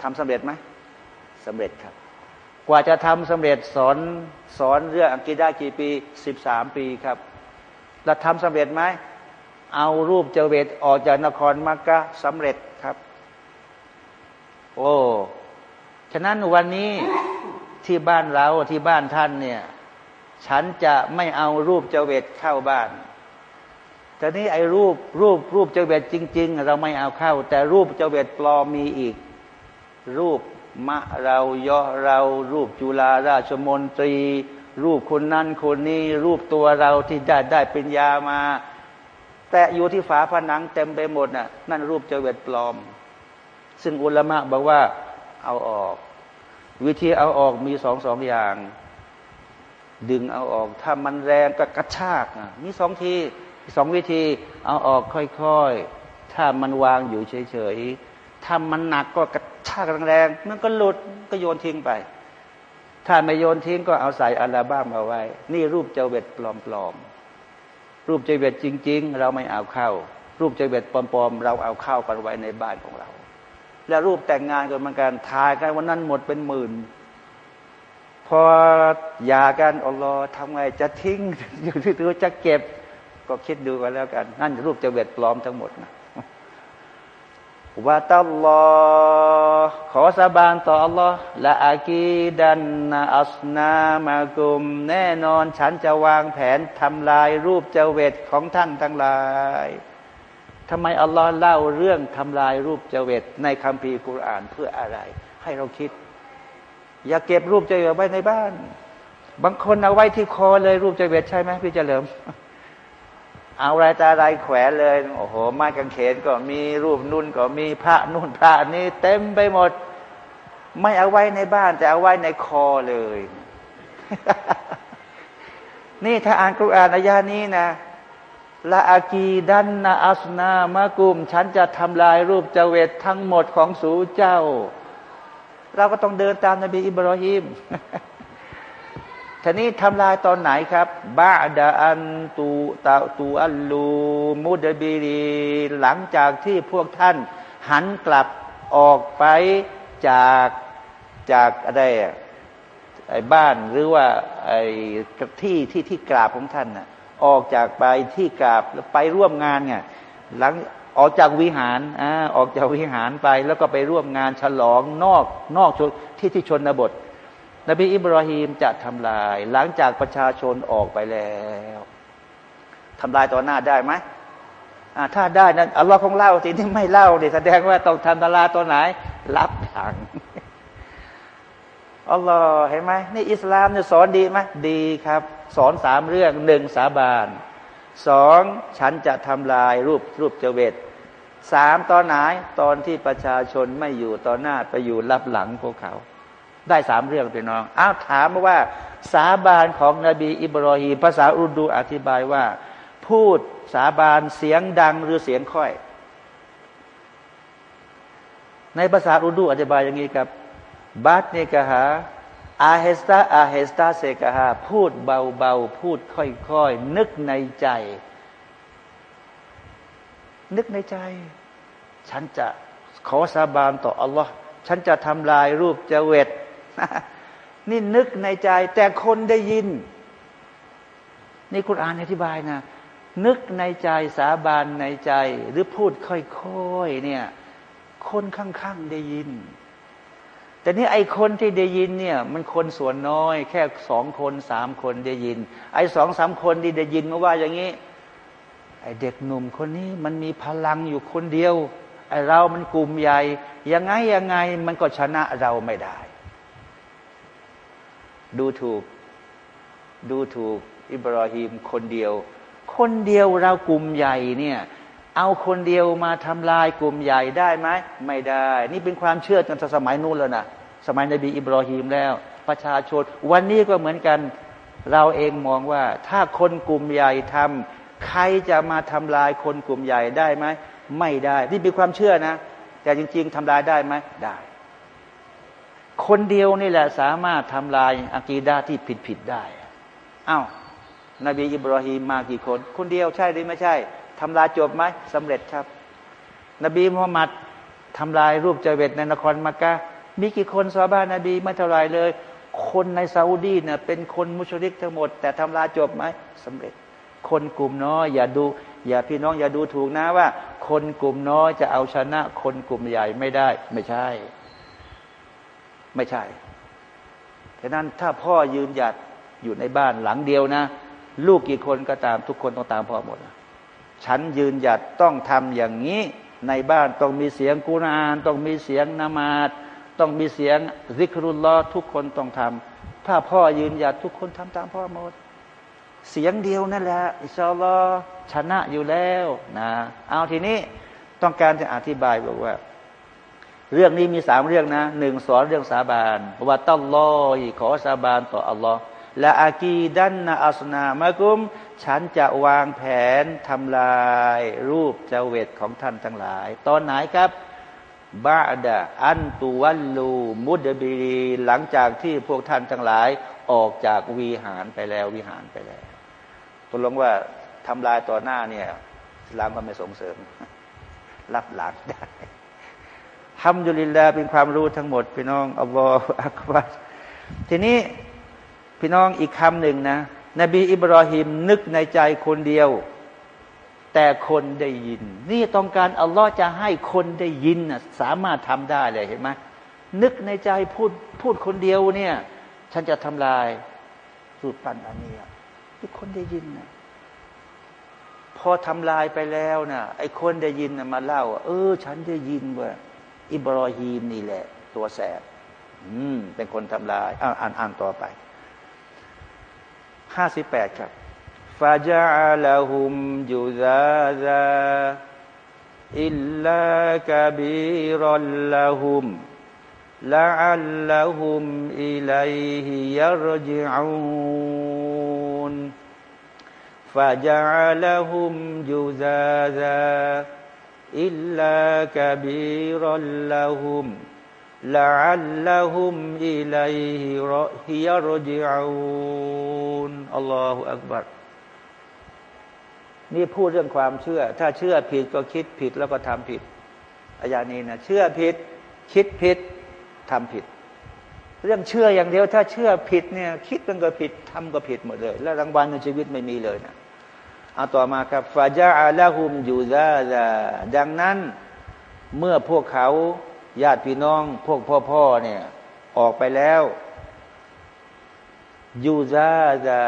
ทำสำเร็จไหมสำเร็จครับ กว่าจะทำสำเร็จสอนสอนเรื่องอังกีดากี่ปีสิบสามปีครับแล้วทำสำเร็จไหมเอารูปเจเวตออกจากนครมักกะสำเร็จครับ โอ้ฉะนั้นวันนี้ที่บ้านเราที่บ้านท่านเนี่ย ฉันจะไม่เอารูปเจเวตเข้าบ้านแต่นี้ไอ้รูปรูปรูปเจเวตจริง ๆ เราไม่เอาเข้า แต่รูปเจเวตปลอมมีอีก รูป มะเรายอเรารูปจุฬาราชมนตรี รูปคนนั้นคนนี้ รูปตัวเราที่ได้ได้เป็นยามา แต่อยู่ที่ฝาผนังเต็มไปหมดน่ะนั่นรูปเจเวตปลอม ซึ่งอุลมะบอกว่าเอาออก วิธีเอาออกมีสองสองอย่าง ดึงเอาออกถ้ามันแรงก็กระชากมีสองทีสองวิธีเอาออกค่อยๆ ถ้ามันวางอยู่เฉยๆ ถ้ามันหนักก็กระชากแรงๆมันก็หลุดก็โยนทิ้งไป ถ้าไม่โยนทิ้งก็เอาใส่อัลบั้มเอาไว้ นี่รูปเจเวตปลอมๆรูปเจเวตจริง ๆ เราไม่เอาเข้า รูปเจเวตปลอมๆเราเอาเข้ากันไว้ในบ้านของเรา แล้วรูปแต่งงานกันมือนกันถ่ายกันวันนั้นหมดเป็นหมื่นพอหย่ากันอัลลอฮ์ทำไงจะทิ้งอยู่ที่ตัวจะเก็บ ก็คิดดูกันแล้วกัน นั่นรูปเจเวทปลอมทั้งหมดนะ ว่าตัลลอขอสาบานต่ออัลลอฮ์ละอากีดันนาอัสนามากุม แน่นอนฉันจะวางแผนทำลายรูปเจเวตของท่านทั้งหลายทำไมอัลลอฮ์เล่าเรื่องทำลายรูปเจเวตในคัมภีร์กุรอานเพื่ออะไร ให้เราคิด อย่าเก็บรูปเจเวตไว้ในบ้าน บางคนเอาไว้ที่คอเลยรูปเจเวตใช่ไหมพี่เจริญ เอาอะไรตาอะไรแขวนเลย โอ้โหไม้กางเขนก็มีรูปนุ่นก็มีพระนุ่นพระนี้เต็มไปหมด ไม่เอาไว้ในบ้าน แต่เอาไว้ในคอเลย นี่ถ้าอ่านกุรอานอายานี้นะละอากีดันนาอัสนามากุม ฉันจะทำลายรูปเจเวตทั้งหมดของสูเจ้า เราก็ต้องเดินตามนบีอิบรอฮิม ทีนี้ทำลายตอนไหนครับบาดาอันตูตาตูอัลลูมุดบิรีหลังจากที่พวกท่าน หันกลับออกไปจากจากอะไรไอ้บ้านหรือว่าไอ้ที่ที่ที่กราบของท่านน่ะออกจากไปที่กราบแล้วไปร่วมงานไงหลังออกจากวิหารอ่าออกจากวิหารไปแล้วก็ไปร่วมงานฉลองนอกนอกที่ที่ชนบท นบีอิบราฮิมจะทำลาย หลังจากประชาชนออกไปแล้วทำลายต่อหน้าได้ไหมถ้าได้นั้นอัลลอฮ์คงเล่าทีที่ไม่เล่าเนี่ยแสดงว่าต้องทำตลาตัวไหน รับหลังอัลลอฮ์เห็นไหมนี่อิสลามเนี่ยสอนดีไหมดีครับ สอนสามเรื่องหนึ่งสาบานสองฉันจะทำลายรูปรูปเจเวตสามตอนไหนตอนที่ประชาชนไม่อยู่ต่อหน้าไปอยู่รับหลังพวกเขา ได้สามเรื่องพี่น้องอ้าวถามว่า สาบานของนบีอิบรอฮีภาษาอุดูอธิบายว่า พูดสาบานเสียงดังหรือเสียงค่อย ในภาษาอุดูอธิบายอย่างนี้ครับบัตเนกะฮาอาเฮสตาอาเฮสตาเซกะฮาพูดเบาๆ พูดค่อยๆ นึกในใจ นึกในใจ ฉันจะขอสาบานต่ออัลลอฮ์ฉันจะทำลายรูปเจเวต นี่นึกในใจ แต่คนได้ยิน นี่คุณอ่านอธิบายนะ นึกในใจสาบานในใจ หรือพูดค่อยๆเนี่ย คนข้างๆได้ยิน แต่นี่ไอคนที่ได้ยินเนี่ย มันคนส่วนน้อย แค่สองคนสามคนได้ยิน ไอสองสามคนที่ได้ยินมาว่าอย่างนี้ไอเด็กหนุ่มคนนี้มันมีพลังอยู่คนเดียวไอเรามันกลุ่มใหญ่ ยังไงยังไงมันก็ชนะเราไม่ได้ ดูถูก ดูถูก อิบราฮิมคนเดียว คนเดียวเรากลุ่มใหญ่เนี่ยเอาคนเดียวมาทำลายกลุ่มใหญ่ได้ไหมไม่ได้ นี่เป็นความเชื่อจนสมัยนู้นแล้วนะสมัยนบีอิบรอฮีมแล้ว ประชาชน วันนี้ก็เหมือนกัน เราเองมองว่า ถ้าคนกลุ่มใหญ่ทำใครจะมาทำลายคนกลุ่มใหญ่ได้ไหมไม่ได้ นี่เป็นความเชื่อนะ แต่จริง ๆทำลายได้ไหมได้ คนเดียวนี่แหละสามารถทำลายอากีดาที่ผิดๆได้อา้าวนบีอิบรอฮีมมากี่คน คนเดียวใช่หรือไม่ใช่ทำลายจบไหมสำเร็จครับ นบีมุฮัมมัดทำลายรูปเจเวตในนครมักกะมีกี่คนซาบ้านนบีไม่เท่าไรเลย คนในซาอุดีเนี่ยเป็นคนมุชริกทั้งหมด แต่ทำลายจบไหมสำเร็จ คนกลุ่มน้อยอย่าดู อย่าพี่น้องอย่าดูถูกนะว่า คนกลุ่มน้อยจะเอาชนะ คนกลุ่มใหญ่ไม่ได้ไม่ใช่ ไม่ใช่ฉะนั้นถ้าพ่อยืนหยัดอยู่ในบ้านหลังเดียวนะ ลูกกี่คนก็ตามทุกคนต้องตามพ่อหมด ฉันยืนหยัดต้องทำอย่างนี้ ในบ้านต้องมีเสียงกุรอาน ต้องมีเสียงนามาดต้องมีเสียงซิกรุลลอทุกคนต้องทำถ้าพ่อยืนหยัดทุกคนทำตามพ่อหมด เสียงเดียวนั่นแหละอิชาลอชนะอยู่แล้วนะเอาทีนี้ต้องการจะอธิบายบอกว่า เรื่องนี้มีสามเรื่องนะหนึ่งสอนเรื่องสาบานว่าต้องลอยขอสาบานต่ออัลลอฮ์และอากีดันนาอัสนามะกุม ฉันจะวางแผนทำลายรูปเจเวตของท่านทั้งหลาย ตอนไหนครับบาดาอันตุวันลูมุดบีรีหลังจากที่พวกท่านทั้งหลายออกจากวีหารไปแล้ววิหารไปแล้วตกลงว่าทำลายต่อหน้าเนี่ยลามก็ไม่ส่งเสริม รับหลังได้ ทำยุลิลลาเป็นความรู้ทั้งหมด พี่น้องอัลลอฮฺอักบัรทีนี้พี่น้องอีกคำหนึ่งนะ นบีอิบราฮิมนึกในใจคนเดียว แต่คนได้ยิน นี่ต้องการอัลลอฮ์จะให้คนได้ยินนะสามารถทำได้เลยเห็นไหมนึกในใจพูดพูดคนเดียวเนี่ย ฉันจะทำลายสูตรปันอันนี้ที่คนได้ยินนะพอทำลายไปแล้วนะไอ้คนได้ยินนะมาเล่า เออ ฉันได้ยินว่า อิบราฮิมนี่แหละ ตัวแสบอืมเป็นคนทำลายอ่านอ่านต่อไปห้าสิบแปดครับฟาจาลาหุมยูซาซาอิลลากบีรัลลาหุมละอัลลาหุมอิลัยฮิยารจิอูนฟาจาลาหุมยูซาซา อิลลากะบีรัลละหุมละัลละฮุมอิลัยฮิรฮิยรจิอูนอัลลอฮฺอักบัรนี่พูดเรื่องความเชื่อ ถ้าเชื่อผิดก็คิดผิดแล้วก็ทำผิดอาญานี้นะเชื่อผิด คิดผิดทำผิด เรื่องเชื่ออย่างเดียว ถ้าเชื่อผิดเนี่ย คิดมันก็ผิดทำก็ผิดหมดเลย แล้วรางวัลในชีวิตไม่มีเลยนะ เอาต่อมาครับฟาจาอัลาฮุมยูซาซาดังนั้น เมื่อพวกเขาญาติพี่น้อง พวกพ่อๆเนี่ย ออกไปแล้วยูซาซา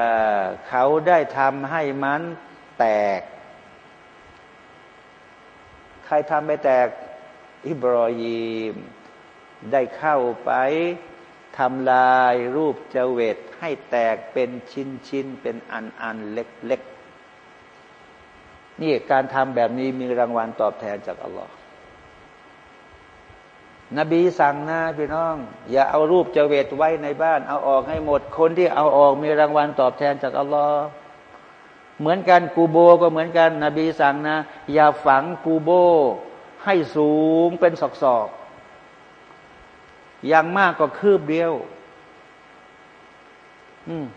เขาได้ทำให้มันแตก ใครทำไปแตก อิบรอฮีม ได้เข้าไปทำลายรูปเจเวตให้แตกเป็นชิ้นชิ้นเป็นอันอันเล็กเล็ก นี่การทำแบบนี้มีรางวัลตอบแทนจากอัลลอฮ์นบีสั่งนะพี่น้อง อย่าเอารูปเจเวตไว้ในบ้าน เอาออกให้หมด คนที่เอาออกมีรางวัลตอบแทนจากอัลลอฮ์เหมือนกันกูโบก็เหมือนกัน นบีสั่งนะ อย่าฝังกูโบ ให้สูงเป็นศอกๆอย่างมากก็คืบเดียว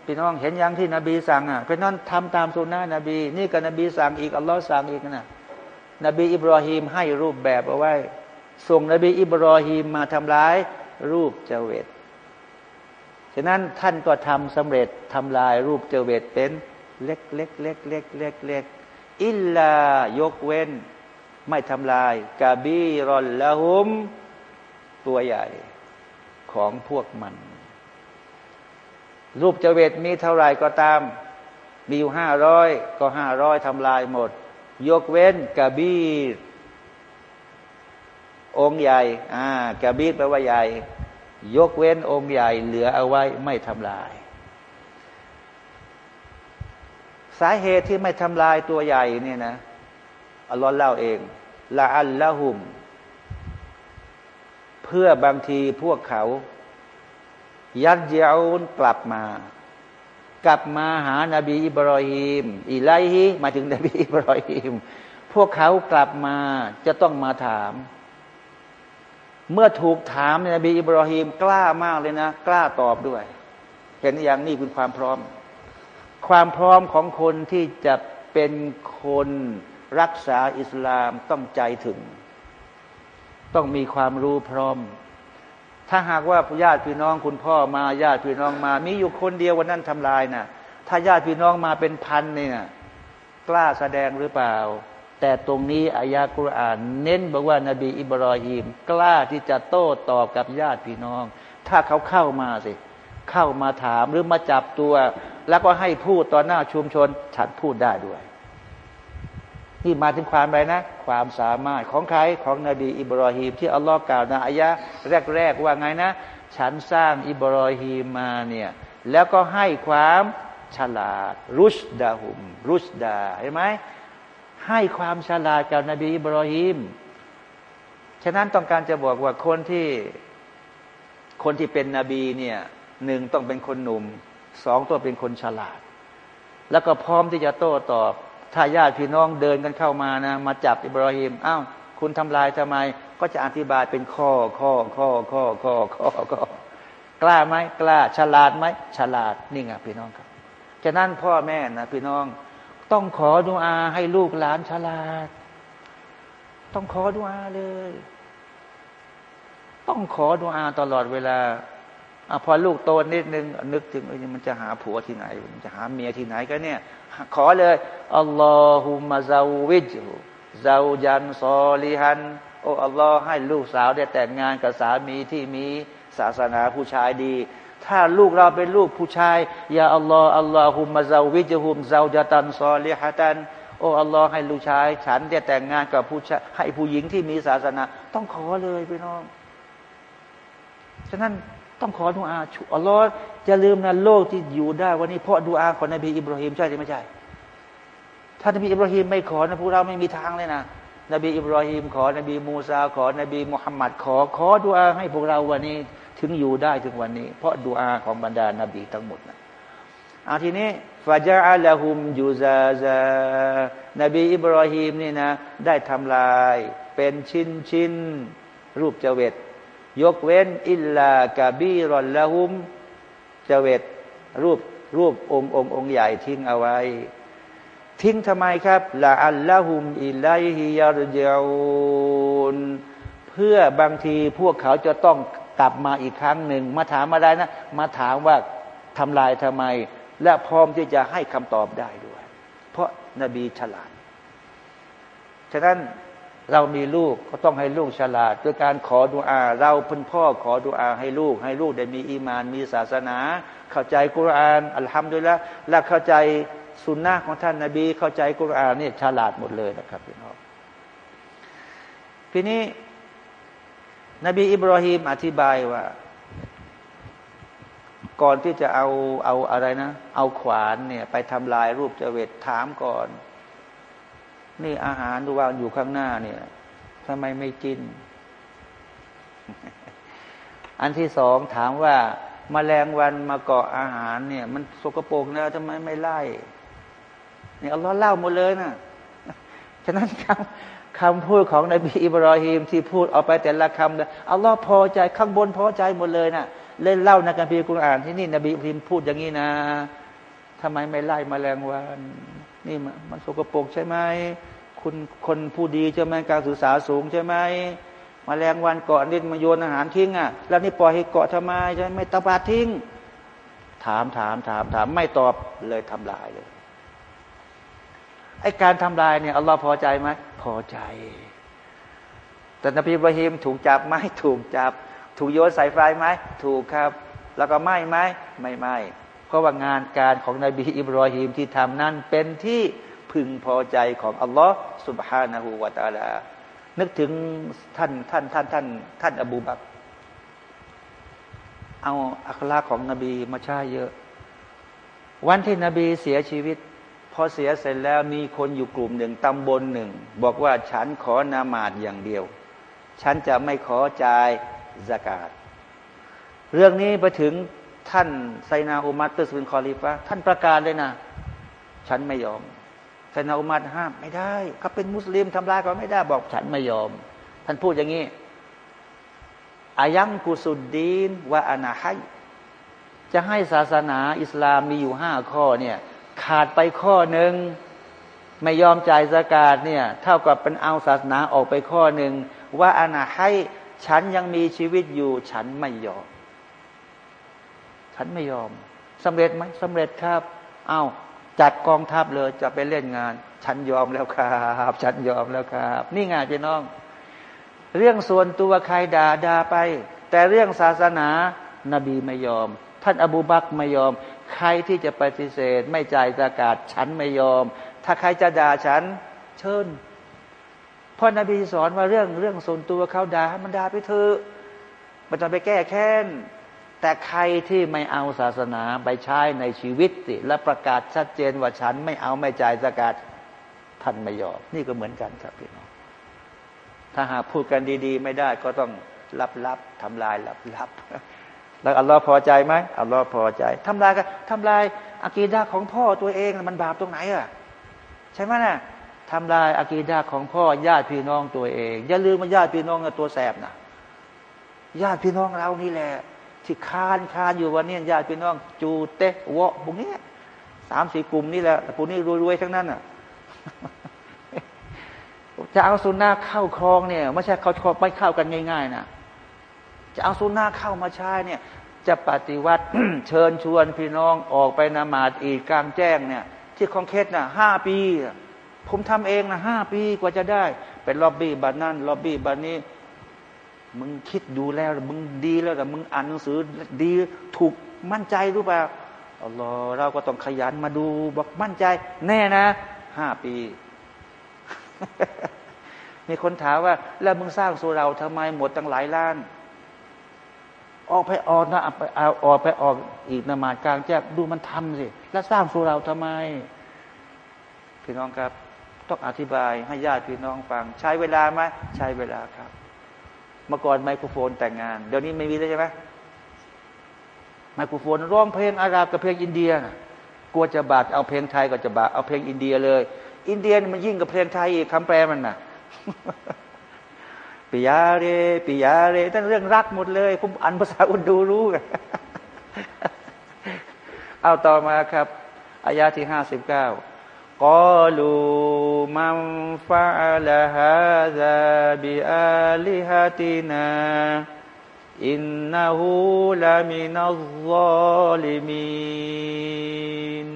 พี่น้องเห็นยังที่นบีสั่งอะพี่น้องทำตามสุนนะนบี นี่ก็นบีสั่งอีกอัลลอฮ์สั่งอีกนะนบีอิบราฮิมให้รูปแบบเอาไว้ ส่งนบีอิบรอฮีมมาทำร้ายรูปเจเวตฉะนั้นท่านก็ทำสำเร็จทำลายรูปเจเวตเป็นเล็กเล็กเล็กเล็กเล็กเล็กอิลลายกเว้น ไม่ทำลายกาบีรอนละหุมตัวใหญ่ของพวกมัน รูปเจเวตมีเท่าไรก็ตาม มีอยู่ห้าร้อยก็ห้าร้อยทำลายหมด ยกเว้นกาบีองค์ใหญ่ อ่ากะบีดแปลว่าใหญ่ ยกเว้นองค์ใหญ่ เหลือเอาไว้ไม่ทำลาย สาเหตุที่ไม่ทำลายตัวใหญ่เนี่ยนะอัลลอฮ์เล่าเองละอัลละหุม เพื่อบางทีพวกเขา ยัดเย้านกลับมา กลับมาหานาบีอิบรอฮิมอิไลฮิมาถึงนบีอิบรอฮิมพวกเขากลับมาจะต้องมาถาม เมื่อถูกถามนบีอิบราฮิมกล้ามากเลยนะ กล้าตอบด้วย เห็นอย่างนี้เป็นความพร้อม ความพร้อมของคนที่จะเป็นคนรักษาอิสลามต้องใจถึง ต้องมีความรู้พร้อม ถ้าหากว่าญาติพี่น้องคุณพ่อมาญาติพี่น้องมา มีอยู่คนเดียววันนั้นทำลายนะ่ะ ถ้าญาติพี่น้องมาเป็นพันเนี่ยกล้าแสดงหรือเปล่า แต่ตรงนี้อายากุรอาน เน้นบอกว่านาบีอิบรอฮีม กล้าที่จะโต้ตอบกับญาติพี่น้อง ถ้าเขาเข้ามาสิ เข้ามาถามหรือมาจับตัว แล้วก็ให้พูดต่อหน้าชุมชนฉันพูดได้ด้วย นี่มาถึงความอะไรนะ ความสามารถของใครของนบีอิบรอฮีมที่อัลลอฮ์กล่าวในอายะแรกๆว่าไงนะ ฉันสร้างอิบรอฮีมมาเนี่ยแล้วก็ให้ความฉลาด รุชดาหุม รุชดาเห็นไหมให้ความฉลาดกับนบีอิบรอฮิมฉะนั้นต้องการจะบอกว่าคนที่คนที่เป็นนบีเนี่ยหนึ่งต้องเป็นคนหนุ่มสองต้องเป็นคนฉลาด แล้วก็พร้อมที่จะโต้ตอบ ถ้าญาติพี่น้องเดินกันเข้ามานะ มาจับอิบรอฮิมอ้าวคุณทำลายทำไม ก็จะอธิบายเป็นข้อข้อข้อข้อข้อข้อข้อกล้าไหมกล้า ฉลาดไหมฉลาดนี่ไงพี่น้องครับฉะนั้นพ่อแม่นะพี่น้อง ต้องขอดุอาให้ลูกหลานฉลาด ต้องขอดุอาเลย ต้องขอดุอาตลอดเวลาอพอลูกโตนิดนึงนึกถึงมันจะหาผัวที่ไหน มันจะหาเมียที่ไหนก็เนี่ย ขอเลยอัลลอฮุมะซาวิจซาจันซอลิฮันโอ้อัลลอฮ์ให้ลูกสาวได้แต่งงานกับสามีที่มีศาสนาผู้ชายดี ถ้าลูกเราเป็นลูกผู้ชายยาอัลลอฮ์อัลลอฮุมะซาวิจฮุมซาจตันซอลิฮตันโอ้อัลลอฮ์ให้ลูกชาย ฉันจะแต่งงานกับผู้ชายให้ผู้หญิงที่มีศาสนา ต้องขอเลยพี่น้องฉะนั้น ต้องขอดุอาอัลลอฮ์จะลืมนะโลกที่อยู่ได้ วันนี้เพราะดุอาของนบีอิบราฮิมใช่หรือไม่ใช่ ถ้านบีอิบราฮิมไม่ขอนะพวกเราไม่มีทางเลยนะนบีอิบราฮิมขอนบีมูซาขอนบีมุฮัมมัดขอ ขอดุอาให้พวกเราวันนี้ถึงอยู่ได้ถึงวันนี้ เพราะดูอาของบรรดานาบีทั้งหมดนะอาทีนี้ฟาจาอัลฮุมยูซาซานบีอิบราฮิมนี่นะ ได้ทำลาย เป็นชิ้นชิ้นรูปเจเวต ยกเว้นอิลลากาบีรอนละหุมเจเวตรูปรูปองค์องค์องค์ใหญ่ทิ้งเอาไว้ ทิ้งทำไมครับละอัลละหุมอิไลฮิยารเจอูนเพื่อบางทีพวกเขาจะต้องกลับมาอีกครั้งหนึ่ง มาถามอะไรนะ มาถามว่าทำลายทำไม และพร้อมที่จะให้คำตอบได้ด้วย เพราะนบีฉลาด ฉะนั้น เรามีลูกก็ต้องให้ลูกฉลาดด้วยการขอดุอา เราเป็นพ่อขอดุอาให้ลูก ให้ลูกได้มีอีมาน มีศาสนา เข้าใจกุรานอัลฮัมดุลิละและเข้าใจสุนนะของท่านนาบี เข้าใจกุรานนี่ฉลาดหมดเลยนะครับพี่น้องทีนี้ นบีอิบราฮิมอธิบายว่า ก่อนที่จะเอาเอาอะไรนะ เอาขวานเนี่ยไปทำลายรูปเจเวตถามก่อน นี่อาหารดูวางอยู่ข้างหน้าเนี่ยทำไมไม่กิน อันที่สองถามว่ามาแมลงวันมาเกาะอาหารเนี่ย มันสกปรกแล้วทำไมไม่ไล่เนี่ยอัลลอฮ์เล่าหมดเลยนะฉะนั้นคำคำพูดของนบีอิบราฮิมที่พูดออกไปแต่ละคำเนี่ยอัลลอฮ์พอใจข้างบนพอใจหมดเลยนะเล่นเล่าในการพิกุรอานที่นี่นบีอิบราฮิมพูดอย่างนี้นะทำไมไม่ไล่มแมลงวัน นี่มันสกปรกใช่ไหมคุณคนผู้ดีใช่ไหมการศึกษาสูงใช่ไหมมาแรงวันเกาะนิดมาโยนอาหารทิ้งอะ แล้วนี่ปล่อยให้เกาะทำไมใช่ไม่ตบาทิ้ง ถามถามถามถามไม่ตอบเลยทำลายเลยไอการทำลายเนี่ยอัลลอฮ์พอใจไหมพอใจ แต่นบีบราฮิมถูกจับไหมถูกจับ ถูกโยนใส่ไฟไหมถูกครับ แล้วก็ไหมไหมไม่ไหม ราะว่างานการของนบีอิบรอฮิมที่ทำนั้นเป็นที่พึงพอใจของอัลลอฮ์สุบฮานาหูวาตาลา นึกถึงท่านท่านท่านท่าน ท่านอบูบักเอาอัคราของนบีมาใช้เยอะ วันที่นบีเสียชีวิต พอเสียเสร็จแล้วมีคนอยู่กลุ่มหนึ่งตำบลหนึ่ง บอกว่าฉันขอนามาดอย่างเดียว ฉันจะไม่ขอจ่ายสกาดเรื่องนี้ไปถึง ท่านไซนาอุมัตตุสุนคอลิฟะท่านประกาศเลยนะ ฉันไม่ยอมท่าอุมัดห้ามไม่ได้เขาเป็นมุสลิมทำลายเขาไม่ได้บอกฉันไม่ยอม ท่านพูดอย่างนี้อายังกุสุดดีนว่าอนาให้จะให้ศาสนาอิสลามมีอยู่ห้าข้อเนี่ย ขาดไปข้อหนึ่งไม่ยอมจ่ายสกาดเนี่ย เท่ากับเป็นเอาศาสนาออกไปข้อหนึ่งว่าอนาให้ฉันยังมีชีวิตอยู่ฉันไม่ยอม ฉันไม่ยอมสำเร็จไหมสำเร็จครับ เอา้าจัดกองทัพเลยจะไปเล่นงาน ฉันยอมแล้วครับ ฉันยอมแล้วครับ นี่ไงพี่น้อง เรื่องส่วนตัวใครด่าด่าไป แต่เรื่องศาสนานบีไม่ยอม ท่านอบูบักไม่ยอม ใครที่จะปฏิเสธ ไม่จ่ายสากาศฉันไม่ยอม ถ้าใครจะด่าฉัน เชิญเพราะนบีสอนว่าเรื่องเรื่องส่วนตัวเขาด่ามันด่าไปเถอะมันจะไปแก้แค้น แต่ใครที่ไม่เอาศาสนาไปใช้ในชีวิตสิและประกาศชัดเจนว่าฉันไม่เอาไม่จ่ายสกาดท่านไม่ยอมนี่ก็เหมือนกันครับพี่น้องถ้าหากพูดกันดี ๆ ไม่ได้ก็ต้องลับๆทำลายลับๆแล้วอัลลอฮ์พอใจไหมอัลลอฮ์พอใจทำลายกันทำลายอากีดาของพ่อตัวเองมันบาปตรงไหนอะใช่ไหมนะ่ะทำลายอากีดาของพ่อญาติพี่น้องตัวเอง อย่าลืมว่าญาติพี่น้องตัวแสบนะญาติพี่น้องเรานี่แหละ ที่คานคานอยู่วันนี้ญาติพี่น้อง จูเตะวะพวกนี้สามสี่กลุ่มนี่แหละพวกนี้รวยๆทั้งนั้นอะจะเอาสุนนะห์เข้าคลองเนี่ยไม่ใช่เขาชอบไม่เข้ากันง่ายๆนะจะเอาสุนนะห์เข้ามาใช้เนี่ย จะปฏิวัติเชิญชวนพี่น้องออกไปนมาดอีกกลางแจ้งเนี่ย ที่คลองเคล็ดน่ะห้าปี ผมทำเองนะห้าปีกว่าจะได้ เป็นล็อบบี้บ้านนั้นล็อบบี้บ้านนี้ มึงคิดดูแล้วมึงดีแล้วแต่มึงอ่านหนังสือดีถูกมั่นใจรู้ป่ะอัลลอฮ์เราก็ต้องขยันมาดูบอกมั่นใจ แน่นะห้าปี มีคนถามว่า แล้วมึงสร้างสุเราทำไมหมดตั้งหลายล้าน ออกไปออกนะไปเอาออกไปออกอีกนมาดกลางแจ้งดูมันทำสิ แล้วสร้างสุเราทำไม พี่น้องครับ ต้องอธิบายให้ญาติพี่น้องฟัง ใช้เวลาไหมใช้เวลาครับ เมื่อก่อนไมโครโฟนแต่งงาน เดี๋ยวนี้ไม่มีแล้วใช่ไหมไมโครโฟนร้องเพลงอาหรับกับเพลงอินเดียนะกลัวจะบาดเอาเพลงไทยก็จะบาดเอาเพลงอินเดียเลย อินเดียมันยิ่งกับเพลงไทยอีกคำแปลมันนะ่ะปิยาเรปิยาเรนั่นเรื่องรักหมดเลยผมอ่านภาษาอุนดูรู้กันเอาต่อมาครับอายาที่ห้าสิบเก้า กอลูมัมฟะลาฮาซาบิอาลิฮะตินาอินนาหูลามินัลลอลิมีน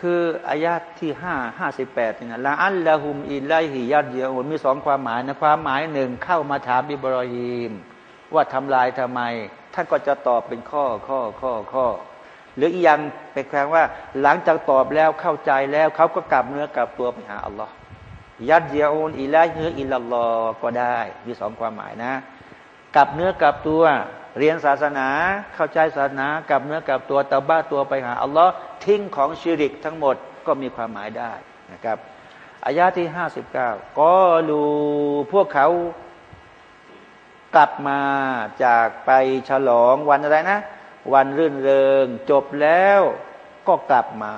คืออายาที่ห้าห้าสิบแปดนี่นะละอัลละหุมอิลไลฮิยัดเยอมีสองความหมายนะความหมายหนึ่งเข้ามาถามอิบรอฮีม ว่าทำลายทำไม ท่านก็จะตอบเป็นข้อข้อข้อข้อ หรืออีกอย่างเป็นแปลว่า หลังจากตอบแล้วเข้าใจแล้วเขาก็กลับเนื้อกลับตัวไปหาอัลลอฮ์ยัดเยอูนอิลาฮิอิลลอฮ์ก็ได้มีสองความหมายนะกลับเนื้อกลับตัวเรียนศาสนาเข้าใจศาสนากลับเนื้อกลับตัวตาบ้าตัวไปหาอัลลอฮ์ทิ้งของชิริกทั้งหมดก็มีความหมายได้นะครับอายาที่ห้าสิบเก้าก็รูพวกเขากลับมาจากไปฉลองวันอะไรนะ วันรื่นเริง จบแล้วก็กลับมา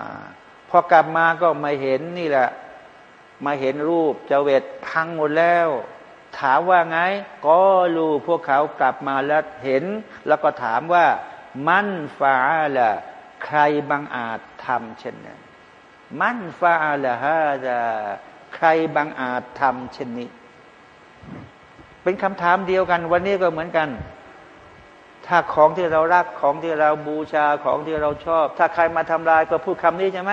พอกลับมาก็มาเห็นนี่แหละ มาเห็นรูปเจเวตพังหมดแล้ว ถามว่าไง ก็รู้พวกเขากลับมาแล้วเห็น แล้วก็ถามว่ามันฟาละใครบังอาจทำเช่นนั้น มันฟาละฮะจะใครบังอาจทำเช่นนี้ เป็นคำถามเดียวกัน วันนี้ก็เหมือนกัน ถ้าของที่เรารักของที่เราบูชาของที่เราชอบ ถ้าใครมาทำลายก็พูดคำนี้ใช่ไหม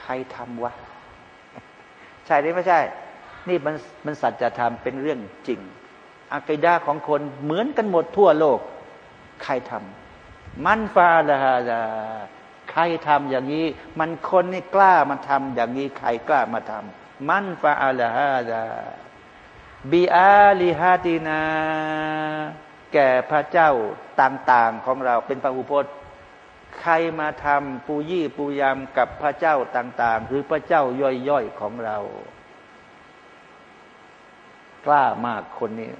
ใครทำวะใช่หรือไม่ใช่ นี่มันมันสัจธรรมเป็นเรื่องจริงอากิดาของคนเหมือนกันหมดทั่วโลก ใครทำมันฟาละฮาใครทำอย่างนี้ มันคนนี่กล้ามาทำอย่างนี้ใครกล้ามาทำมันฟาละฮาบีอาลิฮาตินา แก่พระเจ้าต่างๆของเราเป็นพระอุปถใครมาทำปูยี่ปูยามกับพระเจ้าต่าง ๆ หรือพระเจ้าย่อยๆของเรา กล้ามากคนนี้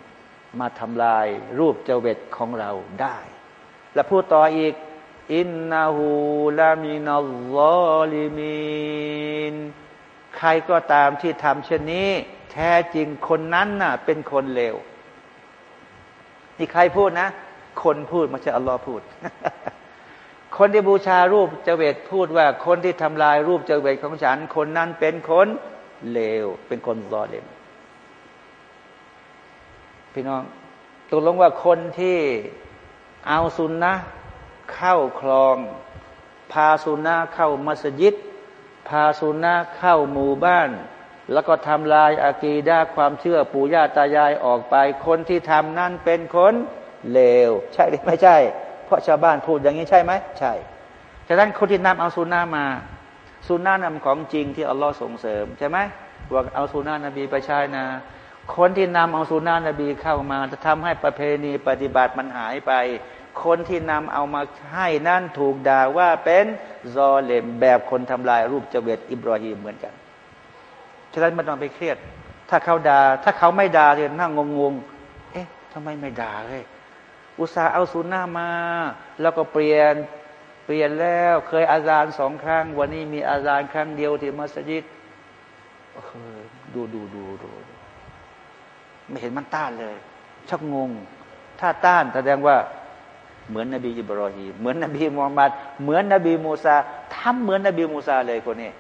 มาทำลายรูปเจเวตของเราได้ และพูดต่ออีก อินนาหูลามินัลลอลิมินใครก็ตามที่ทำเช่นนี้ แท้จริงคนนั้นน่ะ เป็นคนเลว นี่ใครพูดนะ คนพูดไม่ใช่อัลลอฮ์พูด คนที่บูชารูปเจเวตพูดว่า คนที่ทำลายรูปเจเวตของฉัน คนนั้นเป็นคนเลว เป็นคนรอเลมพี่น้องตกลงว่าคนที่เอาสุนนะเข้าคลอง พาสุนนะเข้ามัสยิด พาสุนนะเข้าหมู่บ้าน แล้วก็ทำลายอากีดาความเชื่อปู่ย่าตายายออกไป คนที่ทำนั่นเป็นคนเลว ใช่หรือไม่ใช่ เพราะชาวบ้านพูดอย่างนี้ใช่ไหมใช่ฉะนั้นคนที่นำเอาสุนนะมาสุนนะนำของจริงที่อัลลอฮ์ส่งเสริมใช่ไหมว่าเอาสุนนะนบีไปใช้นะ คนที่นำเอาสุนานะบีเข้ามาจะทำให้ประเพณีปฏิบัติมันหายไป คนที่นำเอามาให้นั่นถูกด่าว่าเป็นซอเลมแบบคนทำลายรูปเจเวตอิบรอฮีมเหมือนกัน ฉะนั้นมันต้องไปเครียด ถ้าเขาดา่าถ้าเขาไม่ด่าเนี่ยนั่งงงๆเอ๊ะทำไมไม่ด่าเลยอุตส่าห์เอาสุนามา แล้วก็เปลี่ยนเปลี่ยนแล้วเคยอาจารย์สองครั้ง วันนี้มีอาจารย์ครั้งเดียวที่มัสยิดดูดูดูดูไม่เห็นมันต้านเลย ชักงง ถ้าต้านแสดงว่าเหมือนนบีอิบรอฮีมเหมือนนบีมูฮัมมัดเหมือนนบีมูซาทำเหมือนนบีมูซาเลยคนนี้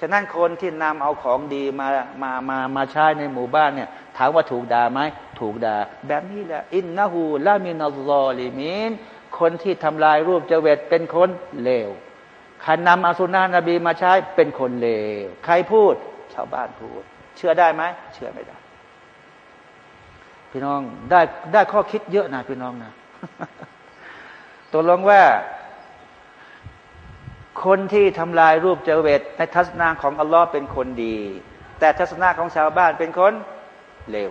ฉะนั้นคนที่นำเอาของดีมามามามาใช้ในหมู่บ้านเนี่ยถามว่าถูกด่าไหมถูกด่า แบบนี้แหละإنه لمن الظالمينคนที่ทำลายรูปเจเวตเป็นคนเลวใครนำอาสุนานะบีมาใช้เป็นคนเลวใครพูดชาวบ้านพูด เชื่อได้ไหมเชื่อไม่ได้ พี่น้องได้ได้ข้อคิดเยอะนะพี่น้องนะตกลงว่า คนที่ทำลายรูปเจเวตในทัศนาของอัลลอฮ์เป็นคนดี แต่ทัศนาของชาวบ้านเป็นคนเลว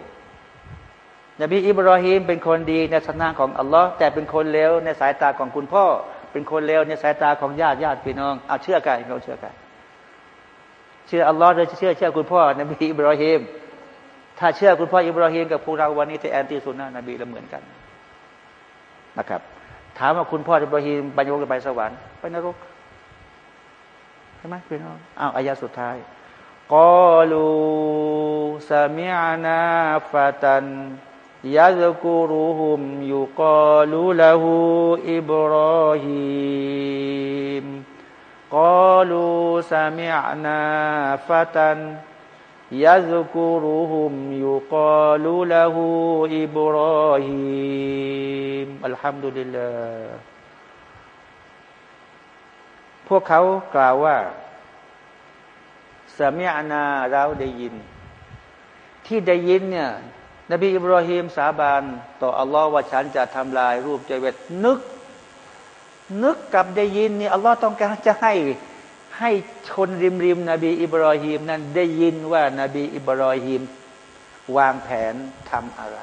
นบีอิบรอฮีมเป็นคนดีในทัศนาของอัลลอฮ์แต่เป็นคนเลวในสายตาของคุณพ่อ เป็นคนเลวในสายตาของญาติญาติพี่น้องเอาเชื่อกันเราเชื่อกันเชื่ออัลลอฮ์หรือเชื่อเชื่อคุณพ่อนบีอิบรอฮีมถ้าเชื่อคุณพ่ออิบราฮิมกับพวกเราวันนี้ที่แอนตี้ซุนนะนบีเราเหมือนกันนะครับ ถามว่าคุณพ่ออิบราฮิมไปนรกไปสวรรค์ไปนรก ช่ไหมพี่น้องอ้าวอายาสุดท้ายกอลูสมิอานาฟาตันยะซกูรุหุมอยู่กอลูละหูอิบรอฮิมกอลูสมิอานาฟาตันยะซกูรุหุมอยู่กอลูละหูอิบรอฮิมอัลฮัมดุลิลลาห์ พวกเขากล่าวว่าสมีอานาเราได้ยิน ที่ได้ยินเนี่ยนบีอิบราฮิมสาบานต่ออัลลอฮ์ว่าฉันจะทำลายรูปเจเวตนึก นึกกับได้ยินนี่อัลลอฮ์ต้องการจะให้ให้ชนริมริมนบีอิบราฮิมนั้นได้ยินว่านาบีอิบราฮิมวางแผนทำอะไร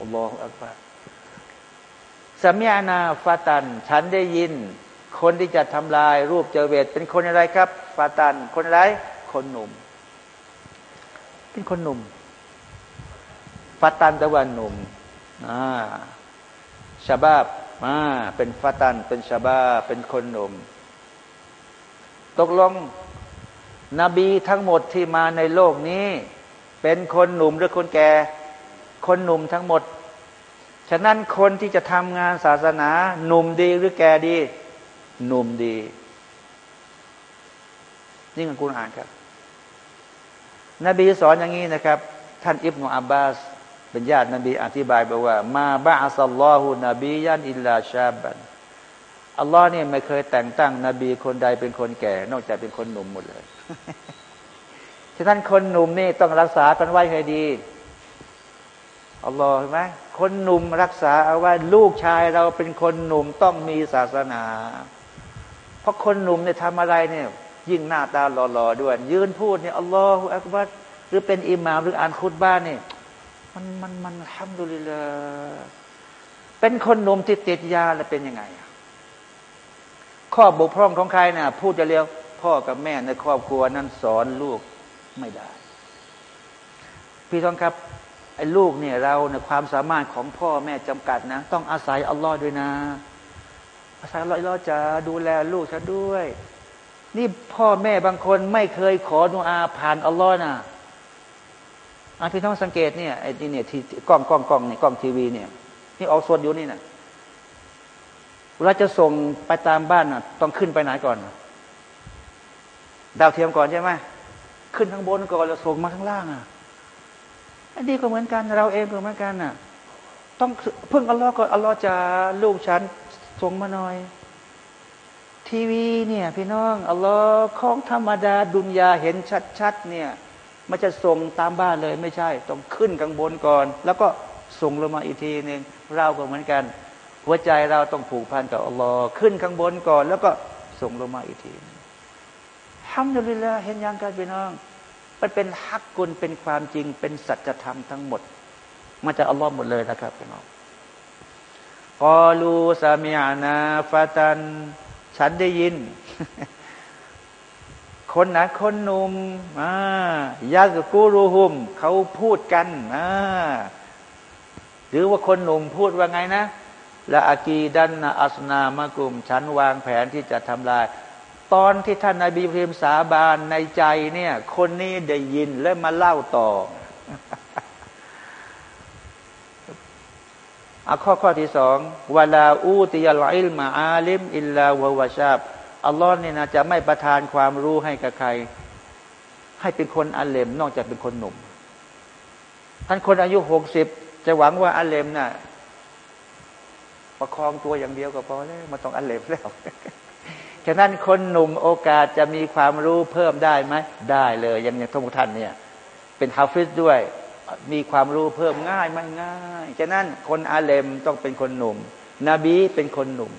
อัลลอฮฺอักบารสมียนาฟาตัน ฉันได้ยิน คนที่จะทำลายรูปเจเวตเป็นคนอะไรครับฟาตัน คนอะไร คนหนุ่ม เป็นคนหนุ่มฟาตันตะวันหนุ่มอ่าชาบาบอ่าเป็นฟาตัน เป็นชาบาเป็นคนหนุ่ม ตกลง นบีทั้งหมดที่มาในโลกนี้ เป็นคนหนุ่มหรือคนแก่ คนหนุ่มทั้งหมด ฉะนั้นคนที่จะทำงานศาสนา หนุ่มดีหรือแก่ดี หนุ่มดี นี่คือคุณอ่านครับ นบีสอนอย่างนี้นะครับ ท่านอิบนุอับบาสเป็นญาตินบีอธิบายบอกว่า มาบะอัลลอฮุนบียันอิลลาชาบันอัลลอฮ์เนี่ยไม่เคยแต่งตั้งนบีคนใดเป็นคนแก่ นอกจากเป็นคนหนุ่มหมดเลยฉะนั้นคนหนุ่มนี่ต้องรักษากันไว้ให้ดีอัลลอฮ์เห็นไหมคนหนุ่มรักษาเอาไว้ลูกชายเราเป็นคนหนุ่มต้องมีศาสนา เพราะคนหนุ่มเนี่ยทำอะไรเนี่ย ยิ่งหน้าตาหล่อๆด้วย ยืนพูดเนี่ยอัลลอฮฺอักบัดหรือเป็นอิหมามหรืออ่านคุตบ้านเนี่ยมันมันมันทำดุลิลาเป็นคนหนุ่มติดติดยาแล้วเป็นยังไง ข้อบกพร่องของใครนะ่ะ พูดจะเรียวพ่อกับแม่ในครอบครัวนั้นสอนลูกไม่ได้ พี่ท้องครับไอ้ลูกเนี่ยเราเนี่ยความสามารถของพ่อแม่จำกัดนะ ต้องอาศัยอัลลอฮ์ด้วยนะ อาศัยอัลลอฮ์จะดูแลลูกฉันด้วย นี่พ่อแม่บางคนไม่เคยขอดุอาผ่านอัลลอฮ์นะอาพี่ต้องสังเกตเนี่ยไอ้นี่เนี่ยที่กล้องกล้องกล้องเนี่ยกล้องทีวีเนี่ยนี่ออกสดอยู่นี่นะเวลาจะส่งไปตามบ้านน่ะ ต้องขึ้นไปไหนก่อน ดาวเทียมก่อนใช่ไหมขึ้นข้างบนก่อนแล้วส่งมาข้างล่างอะอันนี้ก็เหมือนกันเราเองก็เหมือนกันน่ะ ต้องพึ่งอัลลอฮ์ก่อนอัลลอฮ์จะลูกฉัน ส่งมาหน่อย ทีวีเนี่ย พี่น้องอัลลอฮ์ของธรรมดาดุนยาเห็นชัดๆเนี่ยมันจะส่งตามบ้านเลยไม่ใช่ ต้องขึ้นข้างบนก่อน แล้วก็ส่งลงมาอีกทีหนึ่งเราก็เหมือนกัน หัวใจเราต้องผูกพันกับอัลลอฮ์ขึ้นข้างบนก่อน แล้วก็ส่งลงมาอีกทีทำอยู่เลยละเห็นยังกันพี่น้อง มันเป็นฮักกุลเป็นความจริงเป็นสัจธรรมทั้งหมด มาจากอัลลอฮ์หมดเลยนะครับพี่น้อง กอลูสามีอานาฟาตัน ฉันได้ยิน คนนะคนหนุ่มยาสกูรูหุม เขาพูดกันนะหรือว่าคนหนุ่มพูดว่าไงนะละอากีดันอัสนามะกุม ฉันวางแผนที่จะทำลาย ตอนที่ท่านนาบีพิมสาบานในใจเนี่ย คนนี้ได้ยินและมาเล่าต่อ อข้อข้อที่สองวลาอูติยลอิลมาอาลิมอิลลาวะวะชาบอัลลอฮ์เนี่ยนะจะไม่ประทานความรู้ให้กับใคร ให้เป็นคนอัลเลมนอกจากเป็นคนหนุ่มท่านคนอายุหกสิบจะหวังว่าอัลเลมน่ะประคองตัวอย่างเดียวก็พอแล้วมาต้องอัลเลมแล้วฉะนั้นคนหนุ่มโอกาสจะมีความรู้เพิ่มได้ไหมได้เลย อย่างอย่างทุกท่านเนี่ย เป็นฮาฟิซด้วย มีความรู้เพิ่มง่ายไม่ง่ายฉะนั้นคนอาเลมต้องเป็นคนหนุ่ม นบีเป็นคนหนุ่ม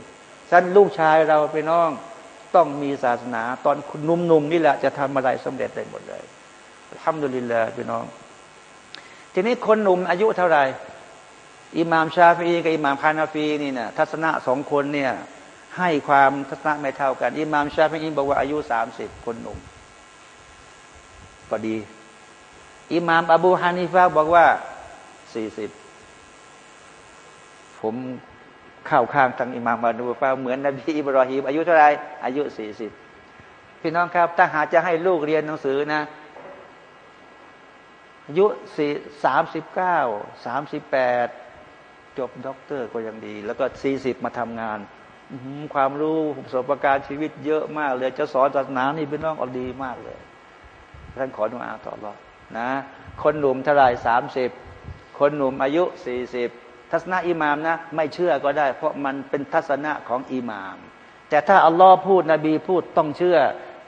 ท่านลูกชายเราไปน้องต้องมีศาสนา ตอนคุณนุ่มๆนนี่แหละจะทำอะไรสำเร็จได้หมดเลยทำดุลินละพี่น้อง ทีนี้คนหนุ่มอายุเท่าไหร่อิหม่ามชาฟีกับอิหม่ามคานาฟีนี่นะทัศนะสองคนเนี่ยให้ความทัศนะไม่เท่ากัน อิหม่ามชาฟีบอกว่าอายุสามสิบคนหนุ่ม ก็ดี อิหม่ามอบูฮานิฟาบอกว่าสี่สิบผมเข้าข้างทางอิหม่ามมาดูฟาเหมือนนบีอิบรอฮีมอายุเท่าไรอายุสี่สิบพี่น้องครับ ถ้าหาจะให้ลูกเรียนหนังสือนะอายุสี่สามสิบเก้าสามสิบแปดจบด็อกเตอร์ก็ยังดี แล้วก็สี่สิบมาทำงานความรู้ประสบการณ์ชีวิตเยอะมากเลย จะสอนศาสนานี่เป็นน้องอดีมากเลย ท่านขอดุอาต่ออัลลอฮฺ นะคนหนุ่มเท่าไรสามสิบคนหนุ่มอายุสี่สิบทัศนะอิหมามนะ ไม่เชื่อก็ได้ เพราะมันเป็นทัศนะของอิหมาม แต่ถ้าอัลลอฮ์พูดนบีพูดต้องเชื่อ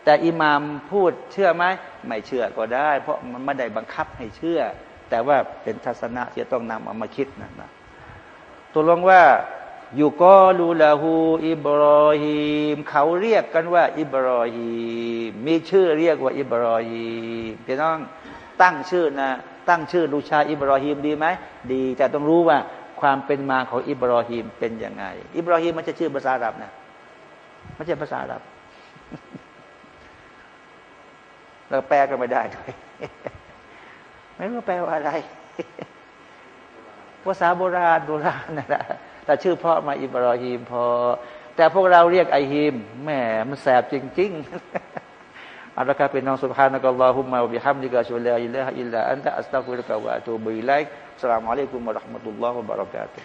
แต่อิหมามพูดเชื่อไหมไม่เชื่อก็ได้ เพราะมันไม่ได้บังคับให้เชื่อ แต่ว่าเป็นทัศนะที่ต้องนำเอามาคิดนะนะตัวลงว่าอยู่ก็ลูลาหูอิบรอฮีมเขาเรียกกันว่า อิบรอฮีมมีชื่อเรียกว่า อิบรอฮีมพี่น้อง ตั้งชื่อนะตั้งชื่อลูชาอิบรอฮีมดีไหมดี แต่ต้องรู้ว่าความเป็นมาของอิบรอฮีมเป็นยังไง อิบรอฮีมมันจะชื่อภาษาอาหรับนะไม่ใช่ภาษาอาหรับเราแปลก็ไม่ได้ด้วยไม่รู้แปลว่าอะไรภาษาโบราณโบราณนะแต่ชื่อพ่อมาอิบรอฮีมพอ แต่พวกเราเรียกไอ้ฮีมแหมมันแสบจริง ๆ อัลลอฮฺครับเป็นน้องสุภาพนักอัลลอฮุมะวะบิฮัมดิกะชุลลาอิลลาฮอิลลาอันตะอัสตัฟิรุกะวะตูบิลัยสลามอะลัยกุมวะราะห์มะตุลลอฮ์วะบะเราะกาตุ